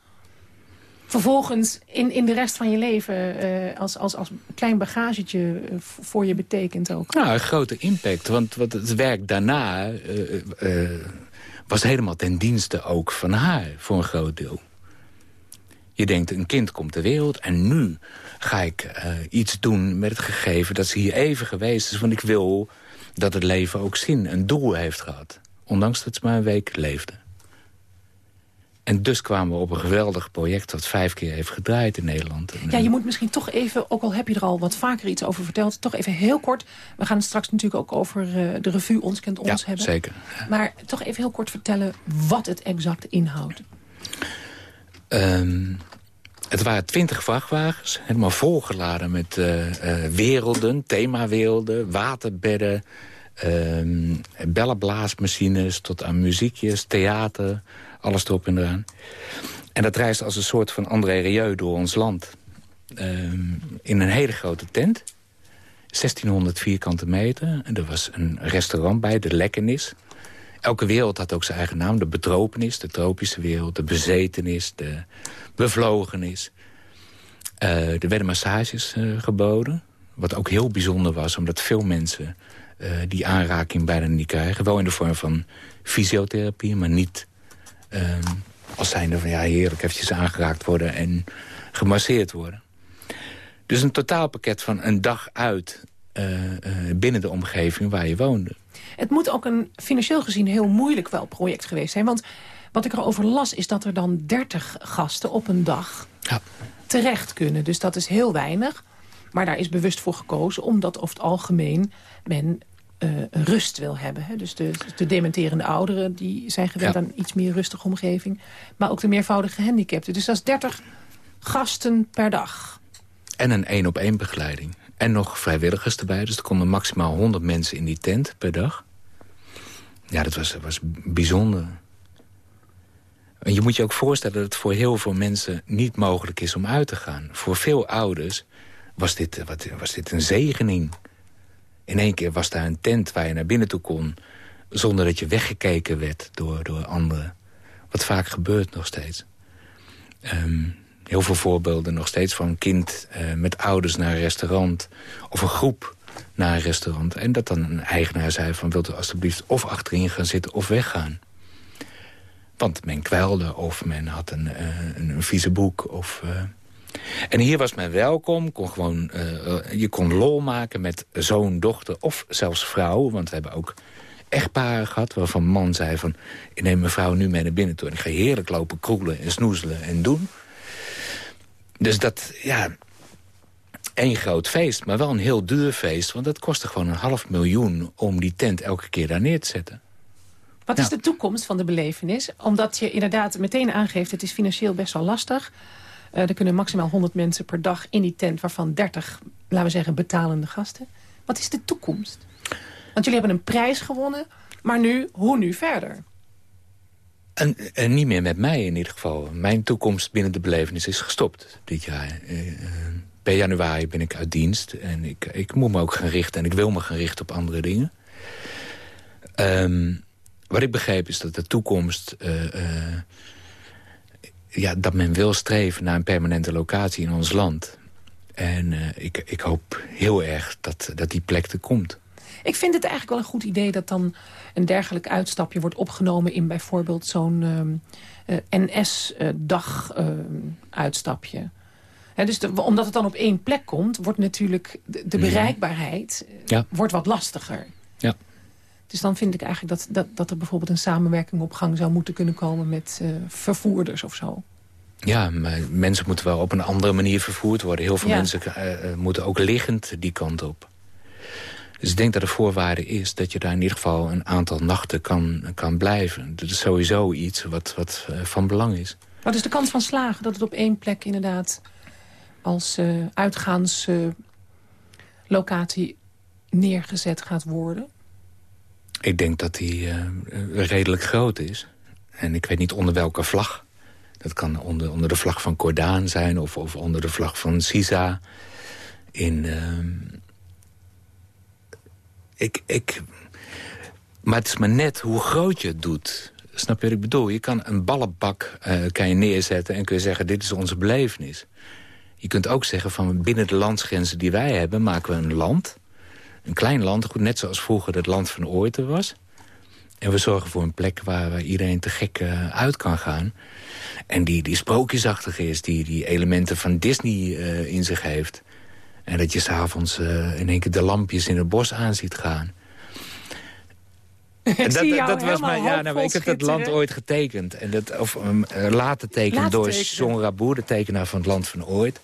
vervolgens in, in de rest van je leven eh, als, als, als klein bagagetje eh, voor je betekent ook. Nou, een grote impact. Want wat het werk daarna... eh, was helemaal ten dienste ook van haar, voor een groot deel. Je denkt, een kind komt ter wereld en nu ga ik uh, iets doen met het gegeven... dat ze hier even geweest is, want ik wil dat het leven ook zin, een doel heeft gehad. Ondanks dat ze maar een week leefde. En dus kwamen we op een geweldig project... dat vijf keer heeft gedraaid in Nederland. Ja, je moet misschien toch even, ook al heb je er al wat vaker iets over verteld... toch even heel kort. We gaan het straks natuurlijk ook over uh, de revue Ons Kent Ons ja, hebben. zeker. Maar toch even heel kort vertellen wat het exact inhoudt. Um, het waren twintig vrachtwagens, helemaal volgeladen met uh, uh, werelden, themawerelden, waterbedden... Um, bellenblaasmachines tot aan muziekjes, theater, alles erop en eraan. En dat reist als een soort van André Rieu door ons land. Um, in een hele grote tent. 1600 vierkante meter. En er was een restaurant bij, de Lekkernis. Elke wereld had ook zijn eigen naam. De betropenis, de tropische wereld, de bezetenis, de bevlogenis. Uh, er werden massages uh, geboden. Wat ook heel bijzonder was, omdat veel mensen uh, die aanraking bijna niet krijgen. Wel in de vorm van fysiotherapie, maar niet um, als zijnde van... ja, heerlijk, eventjes aangeraakt worden en gemasseerd worden. Dus een totaalpakket van een dag uit binnen de omgeving waar je woonde. Het moet ook een financieel gezien heel moeilijk wel project geweest zijn. Want wat ik erover las is dat er dan 30 gasten op een dag ja. terecht kunnen. Dus dat is heel weinig. Maar daar is bewust voor gekozen omdat over het algemeen men uh, rust wil hebben. Hè. Dus de, de dementerende ouderen die zijn gewend Ja. aan iets meer rustige omgeving. Maar ook de meervoudige gehandicapten. Dus dat is 30 gasten per dag. En een één-op-één begeleiding. En nog vrijwilligers erbij. Dus er konden maximaal 100 mensen in die tent per dag. Ja, dat was, was bijzonder. Je moet je ook voorstellen dat het voor heel veel mensen niet mogelijk is om uit te gaan. Voor veel ouders was dit, eh, was dit een zegening. In één keer was daar een tent waar je naar binnen toe kon... zonder dat je weggekeken werd door, door anderen. Wat vaak gebeurt nog steeds. Um, heel veel voorbeelden nog steeds van een kind uh, met ouders naar een restaurant... of een groep naar een restaurant. En dat dan een eigenaar zei van... wilt u alstublieft of achterin gaan zitten of weggaan. Want men kwelde of men had een, uh, een, vieze boek. Of, uh... En hier was men welkom. Kon gewoon, je kon lol maken met zoon, dochter of zelfs vrouw. Want we hebben ook echtparen gehad waarvan man zei van... ik neem mijn vrouw nu mee naar binnen toe... en ik ga heerlijk lopen kroelen en snoezelen en doen... Dus dat, ja, één groot feest, maar wel een heel duur feest. Want dat kostte gewoon een half miljoen om die tent elke keer daar neer te zetten. Wat is de toekomst van de belevenis? Omdat je inderdaad meteen aangeeft, het is financieel best wel lastig. Uh, er kunnen maximaal 100 mensen per dag in die tent... waarvan 30, laten we zeggen, betalende gasten. Wat is de toekomst? Want jullie hebben een prijs gewonnen, maar nu, hoe nu verder? En, en, niet meer met mij in ieder geval. Mijn toekomst binnen de belevenis is gestopt dit jaar. Uh, uh, per januari ben ik uit dienst. En ik, ik moet me ook gaan richten. En ik wil me gaan richten op andere dingen. Um, wat ik begreep is dat de toekomst... Uh, ja, dat men wil streven naar een permanente locatie in ons land. En ik, ik hoop heel erg dat, dat die plek er komt. Ik vind het eigenlijk wel een goed idee dat dan een dergelijk uitstapje wordt opgenomen... in bijvoorbeeld zo'n NS-dag-uitstapje. Dus de, omdat het dan op één plek komt... wordt natuurlijk de, de bereikbaarheid ja. wordt wat lastiger. Ja. Dus dan vind ik eigenlijk dat, dat, dat er bijvoorbeeld een samenwerking op gang zou moeten kunnen komen... met uh, vervoerders of zo. Ja, maar mensen moeten wel op een andere manier vervoerd worden. Heel veel Ja. mensen uh, moeten ook liggend die kant op. Dus ik denk dat de voorwaarde is dat je daar in ieder geval een aantal nachten kan, kan blijven. Dat is sowieso iets wat, wat van belang is. Wat is de kans van slagen dat het op één plek inderdaad als uh, uitgaanslocatie neergezet gaat worden? Ik denk dat die uh, redelijk groot is. En ik weet niet onder welke vlag. Dat kan onder, onder de vlag van Cordaan zijn of, of onder de vlag van CISA. In, ehm, ik, ik, maar het is maar net hoe groot je het doet. Snap je wat ik bedoel? Je kan een ballenbak uh, kan je neerzetten en kun je zeggen... dit is onze belevenis. Je kunt ook zeggen van binnen de landsgrenzen die wij hebben... maken we een land, een klein land, goed, net zoals vroeger het land van Ooit was. En we zorgen voor een plek waar, iedereen te gek eh, uit kan gaan. En die, die sprookjesachtig is, die, die elementen van Disney eh, in zich heeft. En dat je s'avonds uh, in één keer de lampjes in het bos aan ziet gaan. (laughs) Ik En dat, dat was mijn, ja, nou, ik heb het land ooit getekend. En dat, of um, eh, laten tekenen Laten door tekenen. Son Rabour, de tekenaar van het land van ooit.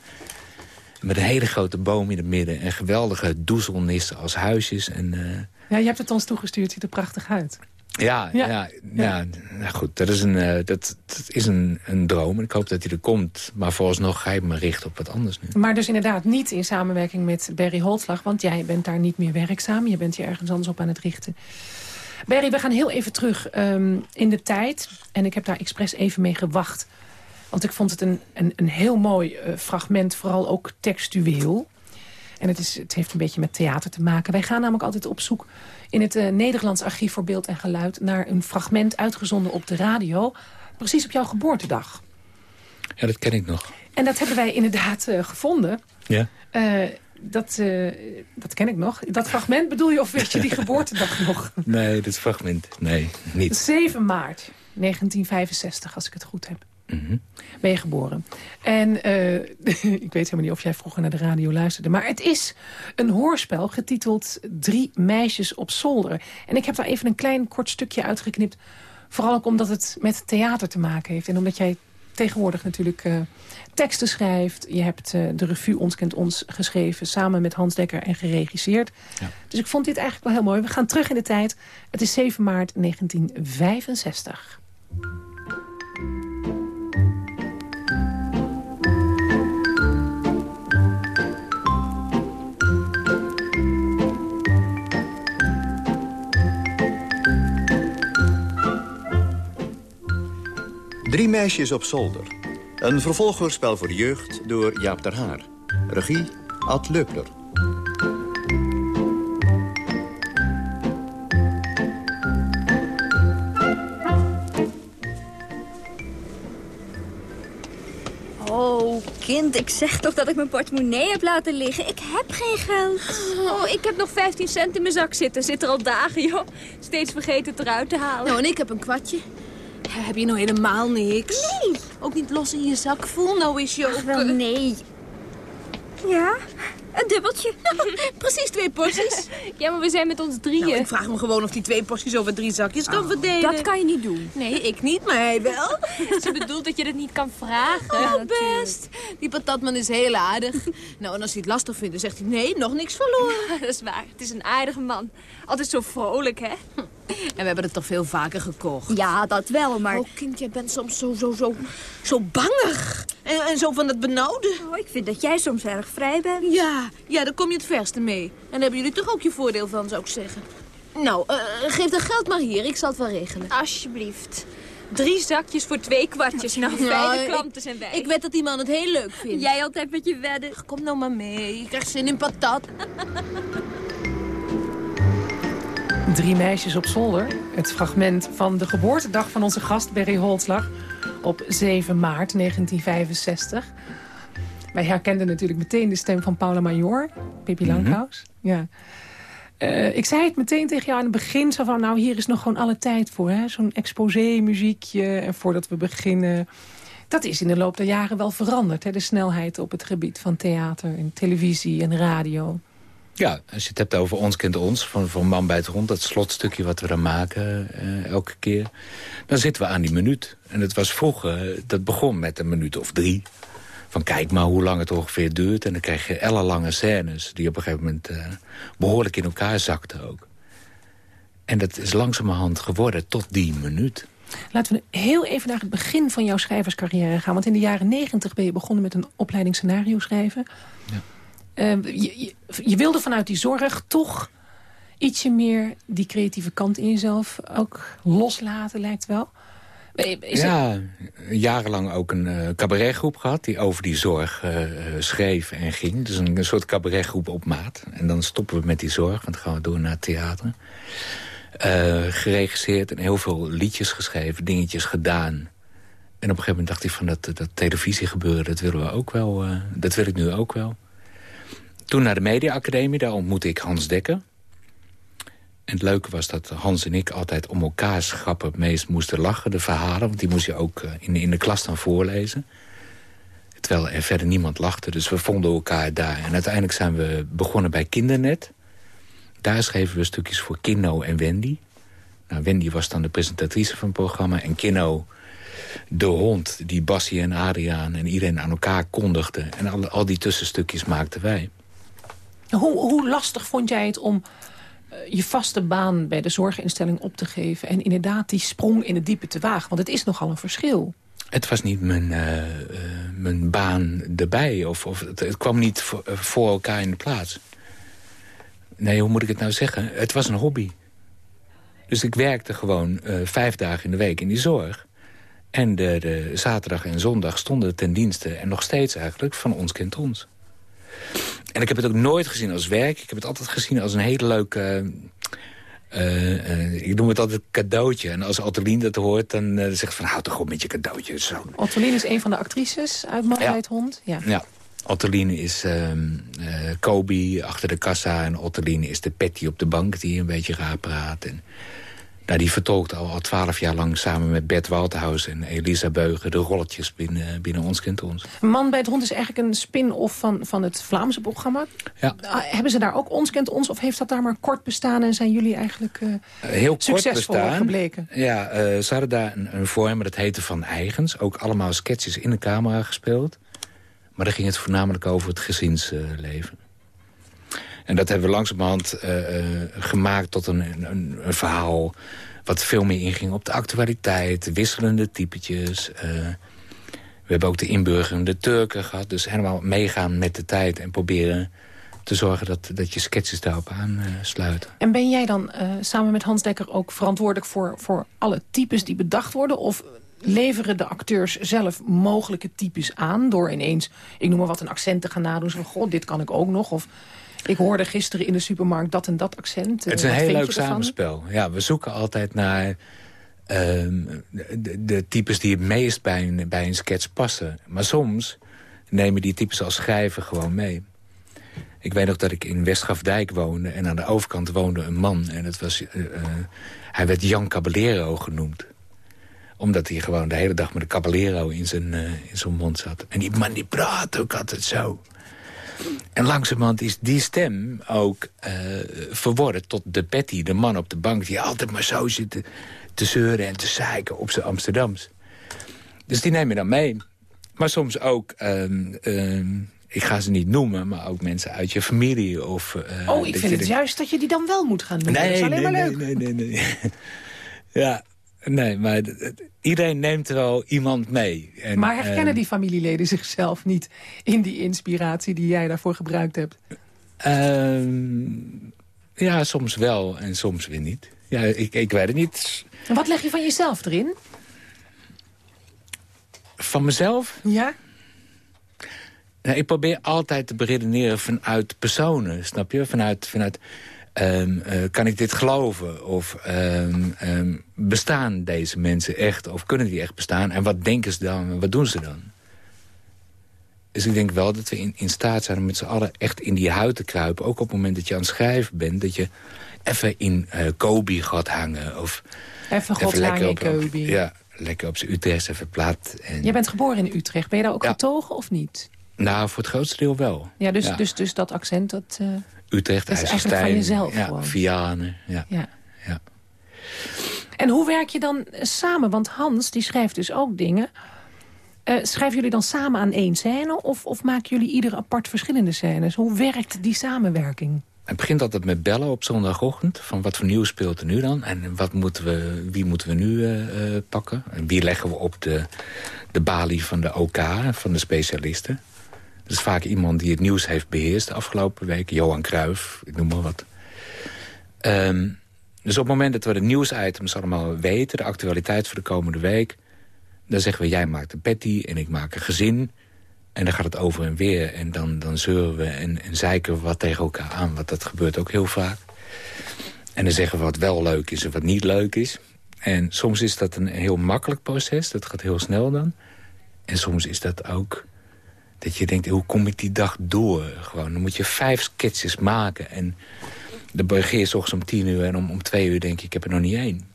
Met een hele grote boom in het midden. En geweldige doezelnissen als huisjes. En, eh, Ja, je hebt het ons toegestuurd, ziet er prachtig uit. ja, Ja. ja. Ja, nou goed, dat is, een, eh, dat, dat is een, een droom. En ik hoop dat hij er komt. Maar vooralsnog ga ik me richten op wat anders nu. Maar dus inderdaad niet in samenwerking met Barry Holtslag... want jij bent daar niet meer werkzaam. Je bent je ergens anders op aan het richten. Barry, we gaan heel even terug ehm, in de tijd. En ik heb daar expres even mee gewacht. Want ik vond het een, een, een heel mooi eh, fragment, vooral ook textueel. En het, is, het heeft een beetje met theater te maken. Wij gaan namelijk altijd op zoek in het eh, Nederlands Archief voor Beeld en Geluid... naar een fragment uitgezonden op de radio. Precies op jouw geboortedag. Ja, dat ken ik nog. En dat hebben wij inderdaad eh, gevonden. Ja. Dat, dat ken ik nog. Dat fragment bedoel je of weet je die geboortedag (laughs) nog? Nee, dit fragment. Nee, niet. 7 maart 1965, als ik het goed heb. Mhm. Ben je geboren. En eh, (laughs) ik weet helemaal niet of jij vroeger naar de radio luisterde. Maar het is een hoorspel getiteld Drie meisjes op zolder. En ik heb daar even een klein kort stukje uitgeknipt. Vooral ook omdat het met theater te maken heeft. En omdat jij tegenwoordig natuurlijk eh, teksten schrijft. Je hebt eh, de revue Ons Kent Ons geschreven... samen met Hans Dekker en geregisseerd. Ja. Dus ik vond dit eigenlijk wel heel mooi. We gaan terug in de tijd. Het is 7 maart 1965. Drie meisjes op zolder. Een vervolghoorspel voor de jeugd door Jaap ter Haar. Regie Ad Leupler. Oh, kind, ik zeg toch dat ik mijn portemonnee heb laten liggen. Ik heb geen geld. Oh, ik heb nog 15 cent in mijn zak zitten. Zit er al dagen, joh. Steeds vergeten het eruit te halen. Nou, en ik heb een kwartje. Heb je nou helemaal niks? Nee. Ook niet los in je zak. Voel nou eens. Ach, wel nee. Ja, een dubbeltje. (laughs) Precies twee porties. Ja, maar we zijn met ons drieën. Nou, ik vraag me gewoon of die twee porties over drie zakjes kan verdelen. Dat kan je niet doen. Nee, ik niet, maar hij wel. (laughs) Ze bedoelt dat je dat niet kan vragen. Oh, best. Die patatman is heel aardig. Nou, en als hij het lastig vindt, dan zegt hij nee, nog niks verloren. (laughs) Dat is waar. Het is een aardige man. Altijd zo vrolijk, hè? En we hebben het toch veel vaker gekocht. Ja, dat wel, maar... Oh, kind, jij bent soms zo, zo, zo, zo bangig. En, en zo van het benauwde. Oh, ik vind dat jij soms erg vrij bent. Ja, ja, daar kom je het verste mee. En daar hebben jullie toch ook je voordeel van, zou ik zeggen. Nou, eh, geef dat geld maar hier. Ik zal het wel regelen. Alsjeblieft. Drie zakjes voor twee kwartjes. Nou, Nou, ik- klanten zijn wij. Ik weet dat die man het heel leuk vindt. Jij altijd met je wedden. Ach, kom nou maar mee. Ik krijg zin in patat. (laughs) Drie meisjes op zolder. Het fragment van de geboortedag van onze gast Berry Holtslag op 7 maart 1965. Wij herkenden natuurlijk meteen de stem van Paula Major, Pippi Langkous. Ja. Eh, ik zei het meteen tegen jou aan het begin, zo van, nou hier is nog gewoon alle tijd voor. hè? Zo'n exposé, muziekje, en voordat we beginnen. Dat is in de loop der jaren wel veranderd, hè? de snelheid op het gebied van theater en televisie en radio. Ja, als je het hebt over Ons Kent Ons, van, van Man bij het Rond... dat slotstukje wat we dan maken eh, elke keer... dan zitten we aan die minuut. En het was vroeger, eh, dat begon met een minuut of drie. Van kijk maar hoe lang het ongeveer duurt. En dan krijg je ellenlange scènes... die op een gegeven moment eh, behoorlijk in elkaar zakten ook. En dat is langzamerhand geworden tot die minuut. Laten we heel even naar het begin van jouw schrijverscarrière gaan. Want in de jaren negentig ben je begonnen met een opleiding scenario schrijven. Ja. Eh, je, wilde vanuit die zorg toch ietsje meer die creatieve kant in jezelf ook loslaten, lijkt wel. Is het- ja, jarenlang ook een eh, cabaretgroep gehad... die over die zorg eh, eh, schreef en ging. Dus een, een soort cabaretgroep op maat. En dan stoppen we met die zorg, want dan gaan we door naar het theater. Eh, geregisseerd en heel veel liedjes geschreven, dingetjes gedaan. En op een gegeven moment dacht ik van dat, dat televisie gebeuren... dat willen we ook wel, eh, dat wil ik nu ook wel. Toen naar de mediaacademie, daar ontmoette ik Hans Dekker. En het leuke was dat Hans en ik altijd om elkaars grappen het meest moesten lachen. De verhalen, want die moest je ook eh, in, in de klas dan voorlezen. Terwijl er verder niemand lachte, dus we vonden elkaar daar. En uiteindelijk zijn we begonnen bij Kindernet. Daar schreven we stukjes voor Kinno en Wendy. Nou, Wendy was dan de presentatrice van het programma. En Kinno, de hond die Bassie en Adriaan en iedereen aan elkaar kondigde. En al, al die tussenstukjes maakten wij. Hoe, hoe lastig vond jij het om eh, je vaste baan bij de zorginstelling op te geven... en inderdaad die sprong in het diepe te wagen? Want het is nogal een verschil. Het was niet mijn, uh, uh, mijn baan erbij. Of, of het, kwam niet voor, elkaar in de plaats. Nee, hoe moet ik het nou zeggen? Het was een hobby. Dus ik werkte gewoon vijf dagen in de week in die zorg. En de, de zaterdag en zondag stonden ten dienste... en nog steeds eigenlijk van ons kent ons. En ik heb het ook nooit gezien als werk. Ik heb het altijd gezien als een hele leuke... Uh, uh, ik noem het altijd cadeautje. En als Ottoline dat hoort, dan uh, zegt van... houd toch op met je cadeautje. Zo. Ottoline is een van de actrices uit Man ja. Hond. Ja. ja. Ottoline is um, Kobe achter de kassa. En Ottoline is de petty op de bank die een beetje raar praat. En nou, die vertolkt al twaalf jaar lang samen met Bert Waldhaus en Elisa Beugen... de rolletjes binnen, binnen Ons Kent Ons. Man bij het Hond is eigenlijk een spin-off van, van het Vlaamse programma. Ja. Hebben ze daar ook Ons Kent Ons of heeft dat daar maar kort bestaan... en zijn jullie eigenlijk uh, Heel succesvol kort bestaan. gebleken? Ja, uh, ze hadden daar een, een vorm, dat heette Van Eigens. Ook allemaal sketches in de camera gespeeld. Maar daar ging het voornamelijk over het gezinsleven. En dat hebben we langzamerhand uh, uh, gemaakt tot een, een, een, verhaal... wat veel meer inging op de actualiteit, wisselende typetjes. Uh, we hebben ook de inburgerende Turken gehad. Dus helemaal meegaan met de tijd en proberen te zorgen dat, dat je sketches daarop aansluiten. En ben jij dan samen met Hans Dekker ook verantwoordelijk voor, voor alle types die bedacht worden? Of leveren de acteurs zelf mogelijke types aan... door ineens, ik noem maar wat, een accent te gaan nadoen. Zo, god, dit kan ik ook nog. Of ik hoorde gisteren in de supermarkt dat en dat accent. Het is een heel leuk samenspel. Ja, we zoeken altijd naar uh, de, de, types die het meest bij een, bij een sketch passen. Maar soms nemen die types als schrijver gewoon mee. Ik weet nog dat ik in Westgrafdijk woonde... en aan de overkant woonde een man. En het was, uh, uh, hij werd Jan Caballero genoemd omdat hij gewoon de hele dag met een caballero in zijn, in zijn mond zat. En die man die praat ook altijd zo. En langzamerhand is die stem ook uh, verworden tot de Betty, de man op de bank... die altijd maar zo zit te, te zeuren en te zeiken op zijn Amsterdams. Dus die neem je dan mee. Maar soms ook... Um, um, ik ga ze niet noemen, maar ook mensen uit je familie. Of, uh, oh, ik vind het juist dat je die dan wel moet gaan noemen. Nee, dat is alleen nee, maar leuk. Nee, nee, nee. nee. (laughs) ja, nee, maar iedereen neemt wel iemand mee. En, maar herkennen uh, die familieleden zichzelf niet in die inspiratie die jij daarvoor gebruikt hebt? Uh, ja, soms wel en soms weer niet. Ja, ik, ik weet het niet. En wat leg je van jezelf erin? Van mezelf? Ja. Nou, ik probeer altijd te beredeneren vanuit personen, snap je? Vanuit, vanuit Um, uh, kan ik dit geloven? Of um, um, bestaan deze mensen echt? Of kunnen die echt bestaan? En wat denken ze dan? Wat doen ze dan? Dus ik denk wel dat we in, in staat zijn om met z'n allen echt in die huid te kruipen. Ook op het moment dat je aan het schrijven bent. Dat je even in uh, Kobe gaat hangen. Of even, even lekker op, Kobe. Ja, lekker op zijn Utrecht even plat. En... Je bent geboren in Utrecht. Ben je daar ook ja. getogen of niet? Nou, voor het grootste deel wel. Ja, dus, ja. dus, dus dat accent, dat... Uh... Utrecht, IJsselstein. van jezelf ja, gewoon. Vianen, ja. ja. ja. En hoe werk je dan samen? Want Hans, die schrijft dus ook dingen. Uh, schrijven jullie dan samen aan één scène? Of, of maken jullie ieder apart verschillende scènes? Hoe werkt die samenwerking? Het begint altijd met bellen op zondagochtend. Van wat voor nieuws speelt er nu dan? En wat moeten we, wie moeten we nu uh, uh, pakken? En wie leggen we op de, de balie van de OK, van de specialisten? Dat is vaak iemand die het nieuws heeft beheerst de afgelopen week. Johan Cruijff, ik noem maar wat. Um, dus op het moment dat we de nieuwsitems allemaal weten... de actualiteit voor de komende week... dan zeggen we, jij maakt een patty en ik maak een gezin. En dan gaat het over en weer. En dan, dan zeuren we en, en zeiken we wat tegen elkaar aan. Want dat gebeurt ook heel vaak. En dan zeggen we wat wel leuk is en wat niet leuk is. En soms is dat een heel makkelijk proces. Dat gaat heel snel dan. En soms is dat ook dat je denkt, hoe kom ik die dag door? Gewoon, dan moet je vijf sketches maken. En De begeer s ochtends om tien uur en om, om twee uur denk ik, ik heb er nog niet één.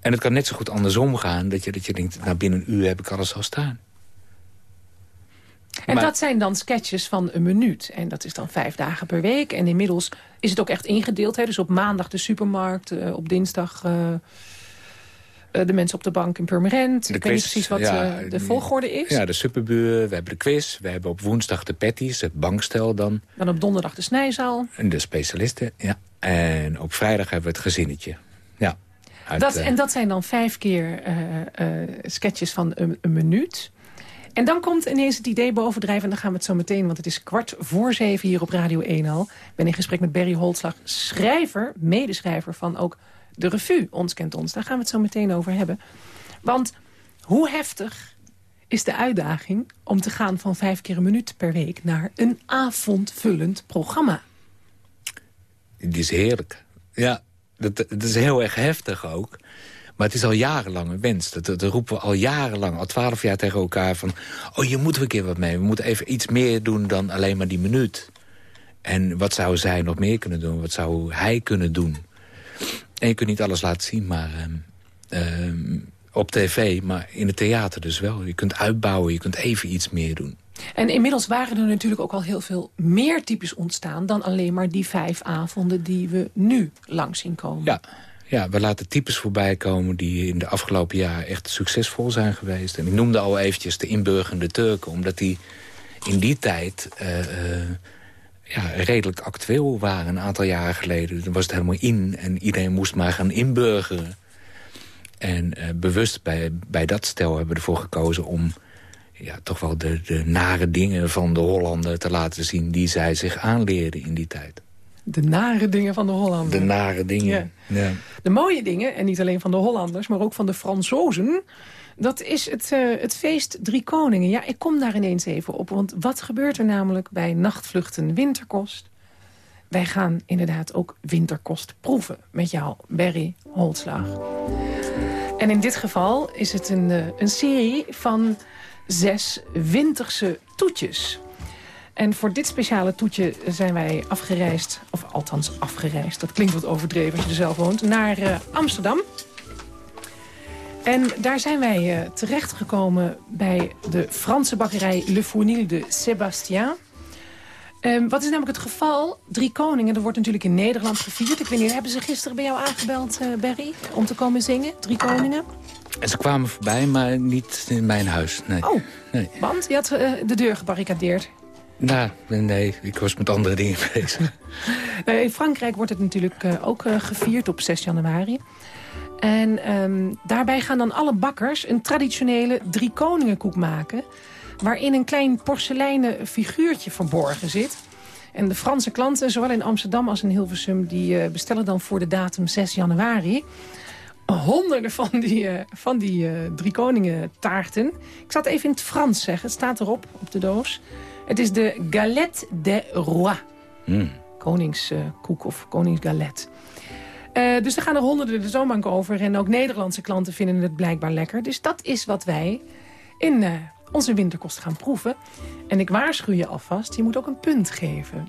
En het kan net zo goed andersom gaan, dat je, dat je denkt, nou binnen een uur heb ik alles al staan. En Maar- dat zijn dan sketches van een minuut. En dat is dan vijf dagen per week. En inmiddels is het ook echt ingedeeld. Hè? Dus op maandag de supermarkt, eh, op dinsdag... eh, de mensen op de bank in Purmerend. De ik weet niet precies wat ja, eh, de volgorde is. Ja, de superbuur, we hebben de quiz, we hebben op woensdag de patties, het bankstel dan. Dan op donderdag de snijzaal. En de specialisten, ja. En op vrijdag hebben we het gezinnetje. Ja. Uit, Dat, eh, en dat zijn dan vijf keer eh, eh, sketches van een, een minuut. En dan komt ineens het idee bovendrijven. En dan gaan we het zo meteen, want het is kwart voor zeven hier op Radio 1 al. Ik ben in gesprek met Barry Holtslag, schrijver, medeschrijver van ook de revue Ons Kent Ons. Daar gaan we het zo meteen over hebben. Want hoe heftig is de uitdaging om te gaan van vijf keer een minuut per week... naar een avondvullend programma? Die is heerlijk. Ja, dat, is heel erg heftig ook. Maar het is al jarenlang een wens. Dat, roepen we al jarenlang, al twaalf jaar tegen elkaar van... oh, hier moeten we een keer wat mee. We moeten even iets meer doen dan alleen maar die minuut. En wat zou zij nog meer kunnen doen? Wat zou hij kunnen doen? En je kunt niet alles laten zien, maar ehm, ehm, op tv, maar in het theater dus wel. Je kunt uitbouwen, je kunt even iets meer doen. En inmiddels waren er natuurlijk ook al heel veel meer types ontstaan... dan alleen maar die vijf avonden die we nu langs zien komen. Ja, ja, we laten types voorbij komen die in de afgelopen jaren echt succesvol zijn geweest. En ik noemde al eventjes de inburgende Turken, omdat die in die tijd eh, eh, ja, redelijk actueel waren. Een aantal jaren geleden Dan was het helemaal in en iedereen moest maar gaan inburgeren. En eh, bewust bij, bij dat stel hebben we ervoor gekozen om ja, toch wel de, de nare dingen van de Hollander te laten zien... die zij zich aanleerden in die tijd. De nare dingen van de Hollanders. De nare dingen. Ja. De mooie dingen, en niet alleen van de Hollanders, maar ook van de Fransozen... dat is het, eh, het feest Drie Koningen. Ja, ik kom daar ineens even op, want wat gebeurt er namelijk bij nachtvluchten winterkost? Wij gaan inderdaad ook winterkost proeven met jou, Berry Holtslag. En in dit geval is het een, eh, een serie van zes winterse toetjes... En voor dit speciale toetje zijn wij afgereisd, of althans afgereisd... dat klinkt wat overdreven als je er zelf woont, naar eh, Amsterdam. En daar zijn wij eh, terechtgekomen bij de Franse bakkerij Le Fournil de Sébastien. Ehm, wat is namelijk het geval? Drie Koningen, dat wordt natuurlijk in Nederland gevierd. Ik weet niet, hebben ze gisteren bij jou aangebeld, Berry, om te komen zingen? Drie Koningen? En ze kwamen voorbij, maar niet in mijn huis. Nee. Oh, nee. want je had eh, de deur gebarricadeerd. Nou, nee, ik was met andere dingen (laughs) bezig. (laughs) In Frankrijk wordt het natuurlijk ook gevierd op 6 januari. En ehm, daarbij gaan dan alle bakkers een traditionele drie koningenkoek maken... waarin een klein porseleinen figuurtje verborgen zit. En de Franse klanten, zowel in Amsterdam als in Hilversum... die eh, bestellen dan voor de datum 6 januari honderden van die, eh, van die eh, drie koningen taarten. Ik zal het even in het Frans zeggen. Het staat erop, op de doos. Het is de galette des rois. Hmm. Koningskoek of koningsgalet. Eh, dus er gaan er honderden de toonbank over. En ook Nederlandse klanten vinden het blijkbaar lekker. Dus dat is wat wij in eh, onze winterkost gaan proeven. En ik waarschuw je alvast, je moet ook een punt geven.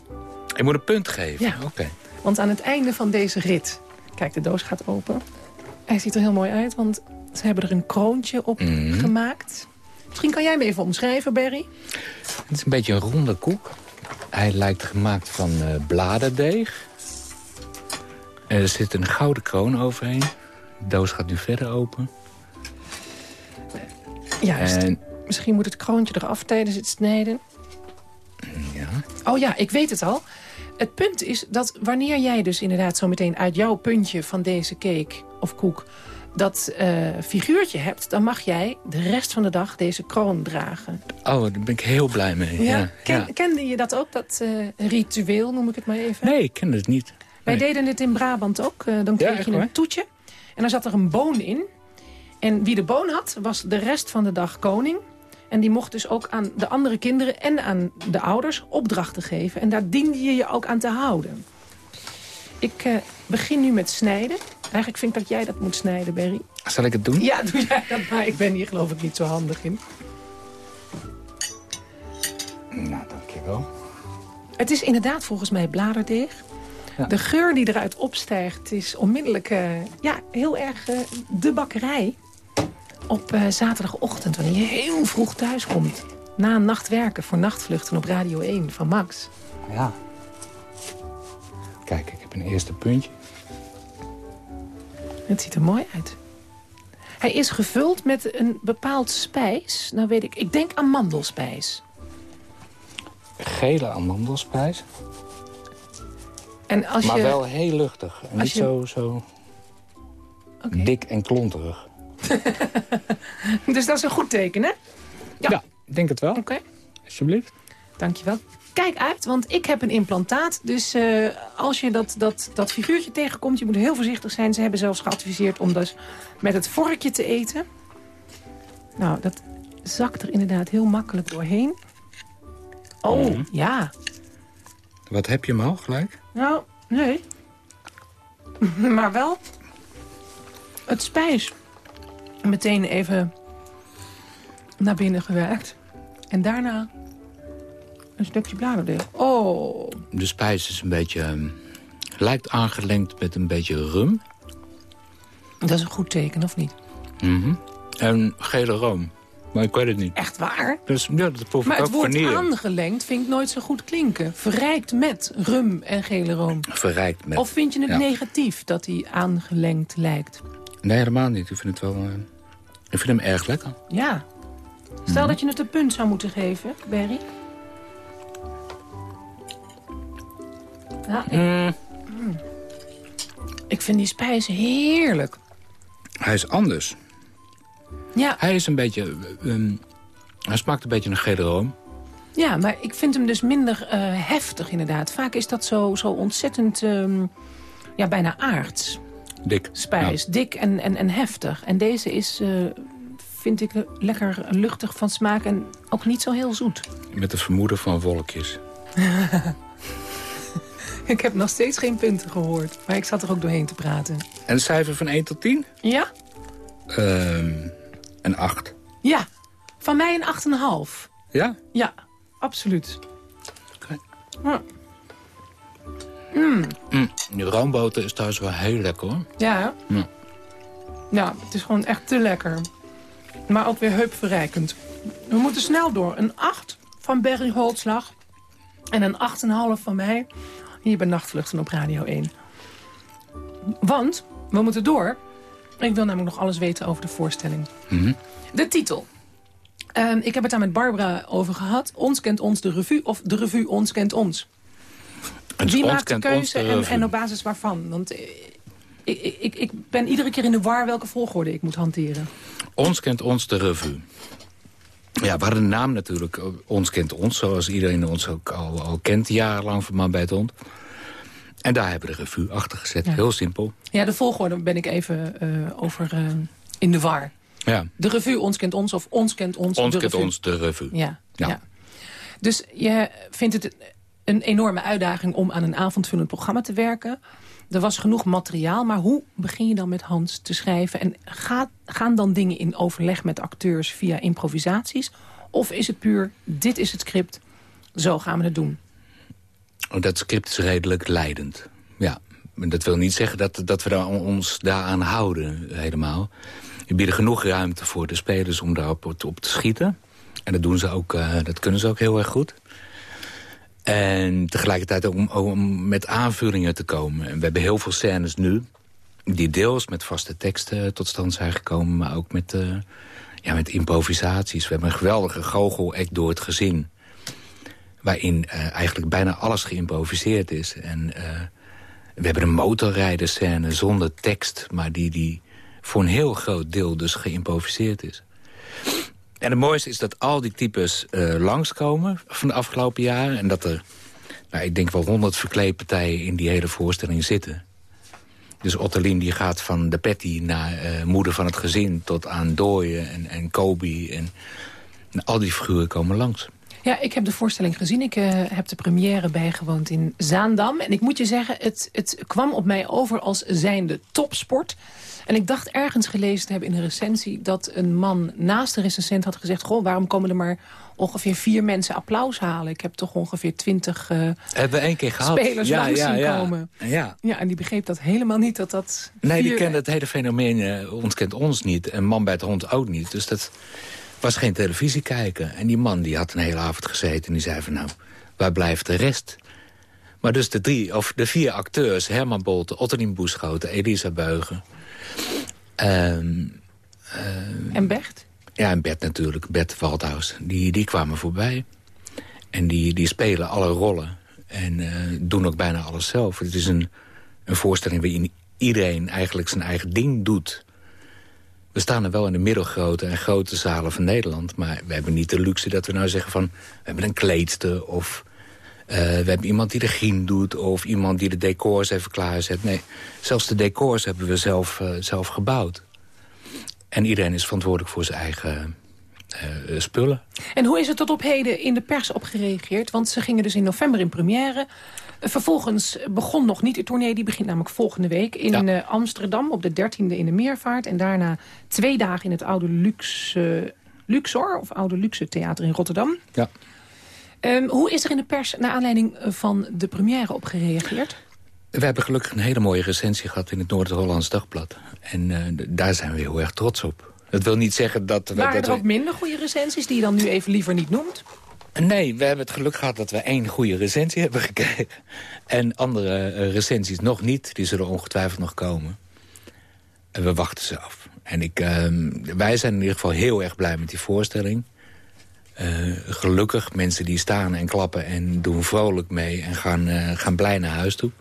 Je moet een punt geven? Ja. Oké. Want aan het einde van deze rit... Kijk, de doos gaat open. Hij ziet er heel mooi uit, want ze hebben er een kroontje op Mhm. gemaakt. Misschien kan jij me even omschrijven, Berry? Het is een beetje een ronde koek. Hij lijkt gemaakt van eh, bladerdeeg. Er zit een gouden kroon overheen. De doos gaat nu verder open. Juist. En Misschien moet het kroontje eraf tijdens het snijden. ja, Oh ja, ik weet het al. Het punt is dat wanneer jij dus inderdaad zo meteen uit jouw puntje van deze cake of koek dat eh, figuurtje hebt, dan mag jij de rest van de dag deze kroon dragen. oh, daar ben ik heel blij mee. Ja, Ken- ja. Kende je dat ook, dat eh, ritueel, noem ik het maar even? Nee, ik ken het niet. Wij Nee. deden het in Brabant ook. Eh, dan kreeg je een toetje en dan zat er een boon in. En wie de boon had, was de rest van de dag koning. En die mocht dus ook aan de andere kinderen en aan de ouders opdrachten geven. En daar diende je je ook aan te houden. Ik eh, begin nu met snijden. Eigenlijk vind ik dat jij dat moet snijden, Berry. Zal ik het doen? Ja, doe jij dat maar. Ik ben hier geloof ik niet zo handig in. Nou, dankjewel. Het is inderdaad volgens mij bladerdeeg. Ja. De geur die eruit opstijgt is onmiddellijk eh, ja, heel erg eh, de bakkerij. Op eh, zaterdagochtend, wanneer je heel vroeg thuis komt. Na een nacht werken voor nachtvluchten op Radio 1 van Max. Ja. Kijk, ik heb een eerste puntje. Het ziet er mooi uit. Hij is gevuld met een bepaald spijs. Nou weet ik, ik denk amandelspijs. Gele amandelspijs. En als maar je... wel heel luchtig. En niet je- zo, zo dik en klonterig. (laughs) Dus dat is een goed teken, hè? Ja, ik denk het wel. Oké. Alsjeblieft. Dankjewel. Kijk uit, want ik heb een implantaat. Dus eh, als je dat, dat, dat figuurtje tegenkomt, je moet heel voorzichtig zijn. Ze hebben zelfs geadviseerd om dus met het vorkje te eten. Nou, dat zakt er inderdaad heel makkelijk doorheen. Oh, Mhm. ja. Wat heb je hem al gelijk? Nou, nee. (laughs) maar wel het spijs. Meteen even naar binnen gewerkt. En daarna een stukje bladerdeeg. Oh, De spijs is een beetje... ehm, lijkt aangelengd met een beetje rum. dat is een goed teken, of niet? Mhm. En gele room. Maar ik weet het niet. Echt waar? Dus ja, dat proef Maar ik het ook woord vanille. aangelengd vind ik nooit zo goed klinken. Verrijkt met rum en gele room. Verrijkt met... Of vind je het Ja. negatief dat hij aangelengd lijkt? Nee, helemaal niet. Ik vind het wel... eh, ik vind hem erg lekker. Ja. Stel Mhm. dat je het een punt zou moeten geven, Berry. Ja, ik, Mm, Mm. ik vind die spijs heerlijk. hij is anders. Ja, Hij is een beetje... eh, ehm, hij smaakt een beetje naar gele room. ja maar ik vind hem dus minder eh, heftig inderdaad. Vaak is dat zo, zo ontzettend, ehm, ja, bijna aards. Dik. Spijs, dik en, en, en heftig. En deze is, eh, vind ik, lekker luchtig van smaak en ook niet zo heel zoet. Met het vermoeden van wolkjes. (laughs) ik heb nog steeds geen punten gehoord. Maar ik zat er ook doorheen te praten. En een cijfer van 1 tot 10? Ja? Ehm, een 8. Ja. Van mij een 8,5. Ja? Ja, absoluut. Oké. Ja. Mm, Mm, die roomboter is trouwens wel heel lekker hoor. ja? Ja. ja, het is gewoon echt te lekker. Maar ook weer heupverrijkend. We moeten snel door. Een 8 van Berry Holtslag. En een 8,5 van mij. Hier bij Nachtvluchten op Radio 1. Want, we moeten door. Ik wil namelijk nog alles weten over de voorstelling. Mhm. De titel. Ehm, ik heb het daar met Barbara over gehad. Ons kent ons de revue of de revue ons kent ons. Wie ons maakt de keuze de en, en op basis waarvan? Want eh, ik, ik, ik, ben iedere keer in de war welke volgorde ik moet hanteren. Ons kent ons de revue. Ja, we hadden de naam natuurlijk. Ons kent ons, zoals iedereen ons ook al, al kent. Jarenlang van Man bij het Hond. En daar hebben we de revue achter gezet. Ja. Heel simpel. Ja, de volgorde ben ik even eh, over eh, in de war. Ja, De revue Ons kent ons of Ons kent ons ons de kent revue. ons de revue. Ja, Ja. ja. Dus je vindt het een enorme uitdaging om aan een avondvullend programma te werken. Er was genoeg materiaal, maar hoe begin je dan met Hans te schrijven? En gaat, gaan dan dingen in overleg met acteurs via improvisaties? Of is het puur, dit is het script, zo gaan we het doen? Oh, Dat script is redelijk leidend. Ja, dat wil niet zeggen dat, dat we daar, ons daaraan houden helemaal. We bieden genoeg ruimte voor de spelers om daarop op, te schieten. En dat, doen ze ook, eh, dat kunnen ze ook heel erg goed. En tegelijkertijd om, om met aanvullingen te komen. En we hebben heel veel scènes nu... die deels met vaste teksten tot stand zijn gekomen... maar ook met, eh, ja, met improvisaties. We hebben een geweldige goochel-act door het gezin waarin eh, eigenlijk bijna alles geïmproviseerd is. En eh, we hebben een motorrijderscène zonder tekst... maar die, die voor een heel groot deel dus geïmproviseerd is. En het mooiste is dat al die types eh, langskomen van de afgelopen jaren... en dat er, nou, ik denk wel honderd verkleedpartijen in die hele voorstelling zitten. Dus Ottelien die gaat van de Patty naar moeder van het gezin... tot aan Dooyen en, en Kobe en al die figuren komen langs. Ja, ik heb de voorstelling gezien. Ik uh, heb de première bijgewoond in Zaandam. En ik moet je zeggen, het, het kwam op mij over als zijnde topsport. En ik dacht ergens gelezen te hebben in een recensie... dat een man naast de recensent had gezegd... goh, waarom komen er maar ongeveer vier mensen applaus halen? Ik heb toch ongeveer twintig uh, Hebben we één keer gehad. spelers ja, langs ja, zien ja. komen. Ja. ja, en die begreep dat helemaal niet dat dat... Nee, die kende het hele fenomeen uh, ontkent ons niet. En man bij het hond ook niet. Dus dat was geen televisie kijken. En die man die had een hele avond gezeten en die zei van... nou, waar blijft de rest? Maar dus de, drie, of de vier acteurs, Herman Bolte, Otterien Boeschoten, Elisa Beugen... ehm, ehm, En Bert? ja, en Bert natuurlijk, Bert Waldhaus. Die, die kwamen voorbij. En die, die spelen alle rollen. En eh, doen ook bijna alles zelf. Het is een, een voorstelling waarin iedereen eigenlijk zijn eigen ding doet. We staan er wel in de middelgrote en grote zalen van Nederland. Maar we hebben niet de luxe dat we nou zeggen van... we hebben een kleedster of eh, we hebben iemand die de griem doet... of iemand die de decors even klaarzet. Nee, zelfs de decors hebben we zelf, eh, zelf gebouwd. En iedereen is verantwoordelijk voor zijn eigen eh, spullen. En hoe is er tot op heden in de pers op gereageerd? Want ze gingen dus in november in première. Vervolgens begon nog niet de tournee. Die begint namelijk volgende week in eh, Amsterdam op de 13e in de Meervaart. En daarna twee dagen in het oude Luxe, Luxor, of oude Luxe Theater in Rotterdam. Ja. Ehm, hoe is er in de pers naar aanleiding eh, van de première op gereageerd? We hebben gelukkig een hele mooie recensie gehad in het Noord-Hollands Dagblad. En eh, daar zijn we heel erg trots op. Dat wil niet zeggen dat... we- Waren dat er we- ook minder goede recensies die je dan nu even liever niet noemt? Nee, we hebben het geluk gehad dat we één goede recensie hebben (laughs) gekregen. En andere eh, recensies nog niet. Die zullen ongetwijfeld nog komen. En we wachten ze af. En ik, ehm, wij zijn in ieder geval heel erg blij met die voorstelling. Eh, gelukkig, mensen die staan en klappen en doen vrolijk mee... en gaan, eh, gaan blij naar huis toe.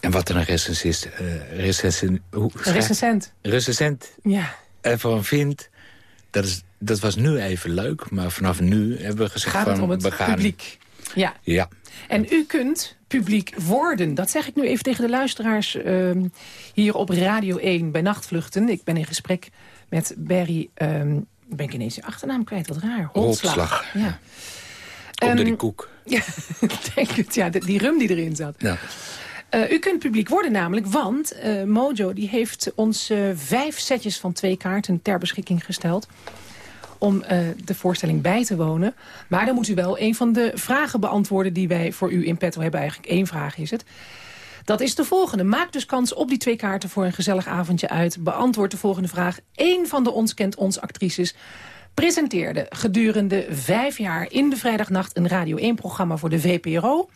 En wat er een recensist... eh recensent, hoe, recensent. recensent Ja. ervan vindt... Dat, is, dat was nu even leuk, maar vanaf nu hebben we gezegd Gaat het van... om het gaan, publiek? Ja. Ja, En u kunt publiek worden. Dat zeg ik nu even tegen de luisteraars ehm, hier op Radio 1 bij Nachtvluchten. Ik ben in gesprek met Barry... ehm ben ik ineens je achternaam kwijt, wat raar. Holtslag. Holtslag, Ja. door Ehm, die koek. (laughs) Ja, denk het. Ja, die rum die erin zat. Ja. Eh, u kunt publiek worden namelijk, want eh, Mojo die heeft ons vijf setjes van twee kaarten ter beschikking gesteld om eh, de voorstelling bij te wonen. Maar dan moet u wel een van de vragen beantwoorden die wij voor u in petto hebben. Eigenlijk één vraag is het. Dat is de volgende. Maak dus kans op die twee kaarten voor een gezellig avondje uit. Beantwoord de volgende vraag. Eén van de Ons Kent Ons actrices presenteerde gedurende vijf jaar in de vrijdagnacht een Radio 1-programma voor de VPRO.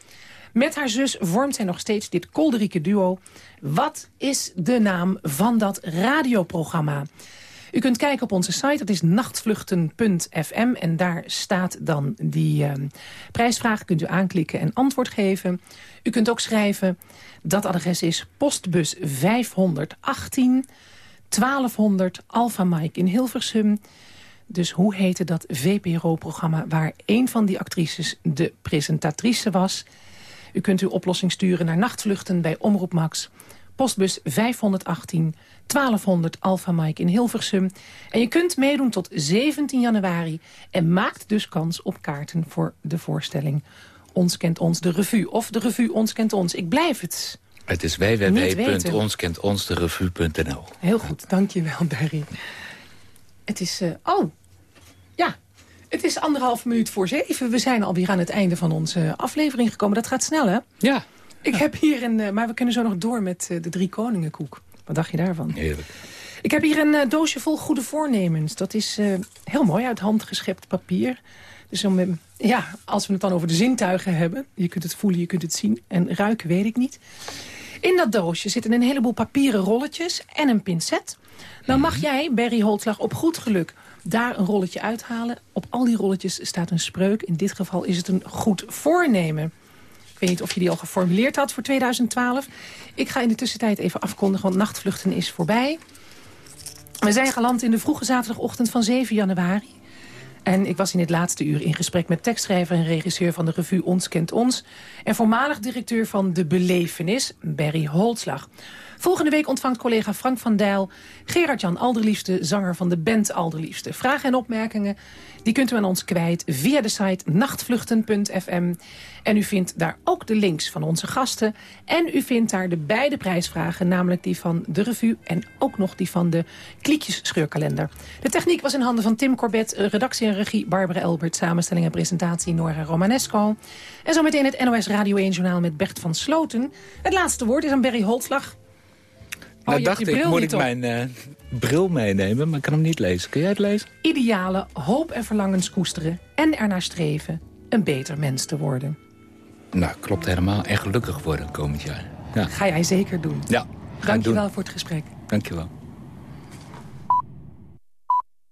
Met haar zus vormt zij nog steeds dit kolderieke duo. Wat is de naam van dat radioprogramma? U kunt kijken op onze site, dat is nachtvluchten.fm. En daar staat dan die eh, prijsvraag. Kunt u aanklikken en antwoord geven. U kunt ook schrijven, dat adres is postbus 518 1200 Alpha Mike in Hilversum. Dus hoe heette dat VPRO-programma waar een van die actrices de presentatrice was? U kunt uw oplossing sturen naar nachtvluchten bij Omroep Max. Postbus 518 1200 Alpha Mike in Hilversum. En je kunt meedoen tot 17 januari. En maakt dus kans op kaarten voor de voorstelling Ons Kent Ons, de revue. Of de revue Ons Kent Ons. Ik blijf het. Het is www.onskentonsderevue.nl. Heel goed, dankjewel Barry. Het is... eh, oh. Het is anderhalf minuut voor zeven. We zijn alweer aan het einde van onze aflevering gekomen. Dat gaat snel, hè? Ja. Ik heb hier een... eh, maar we kunnen zo nog door met eh, de drie koningenkoek. Wat dacht je daarvan? Heerlijk. Ik heb hier een eh, doosje vol goede voornemens. Dat is heel mooi uit hand geschept papier. Dus om, ja, als we het dan over de zintuigen hebben... je kunt het voelen, je kunt het zien en ruiken, weet ik niet. In dat doosje zitten een heleboel papieren rolletjes en een pincet. Dan mag jij, Barry Holtslag, op goed geluk daar een rolletje uithalen. Op al die rolletjes staat een spreuk. In dit geval is het een goed voornemen. Ik weet niet of je die al geformuleerd had voor 2012. Ik ga in de tussentijd even afkondigen, want nachtvluchten is voorbij. We zijn geland in de vroege zaterdagochtend van 7 januari. En ik was in het laatste uur in gesprek met tekstschrijver en regisseur van de revue Ons Kent Ons... en voormalig directeur van De Belevenis, Barry Holtslag. Volgende week ontvangt collega Frank van Dijl... Gerard-Jan Alderliefste, zanger van de band Alderliefste. Vragen en opmerkingen die kunt u aan ons kwijt via de site nachtvluchten.fm. En u vindt daar ook de links van onze gasten. En u vindt daar de beide prijsvragen, namelijk die van de revue... en ook nog die van de Kliekjes scheurkalender. De techniek was in handen van Tim Corbett, redactie en regie Barbara Elbert... samenstelling en presentatie Nora Romanesco. En zometeen het NOS Radio 1-journaal met Bert van Sloten. Het laatste woord is aan Berry Holtslag. Nou dacht ik, moet ik op. mijn eh, bril meenemen, maar ik kan hem niet lezen. Kun jij het lezen? Idealen, hoop en verlangens koesteren en ernaar streven een beter mens te worden. Nou, klopt helemaal. En gelukkig worden komend jaar. Ja, Ga jij zeker doen. ja ga ik Dank je doen. wel voor het gesprek. Dank je wel.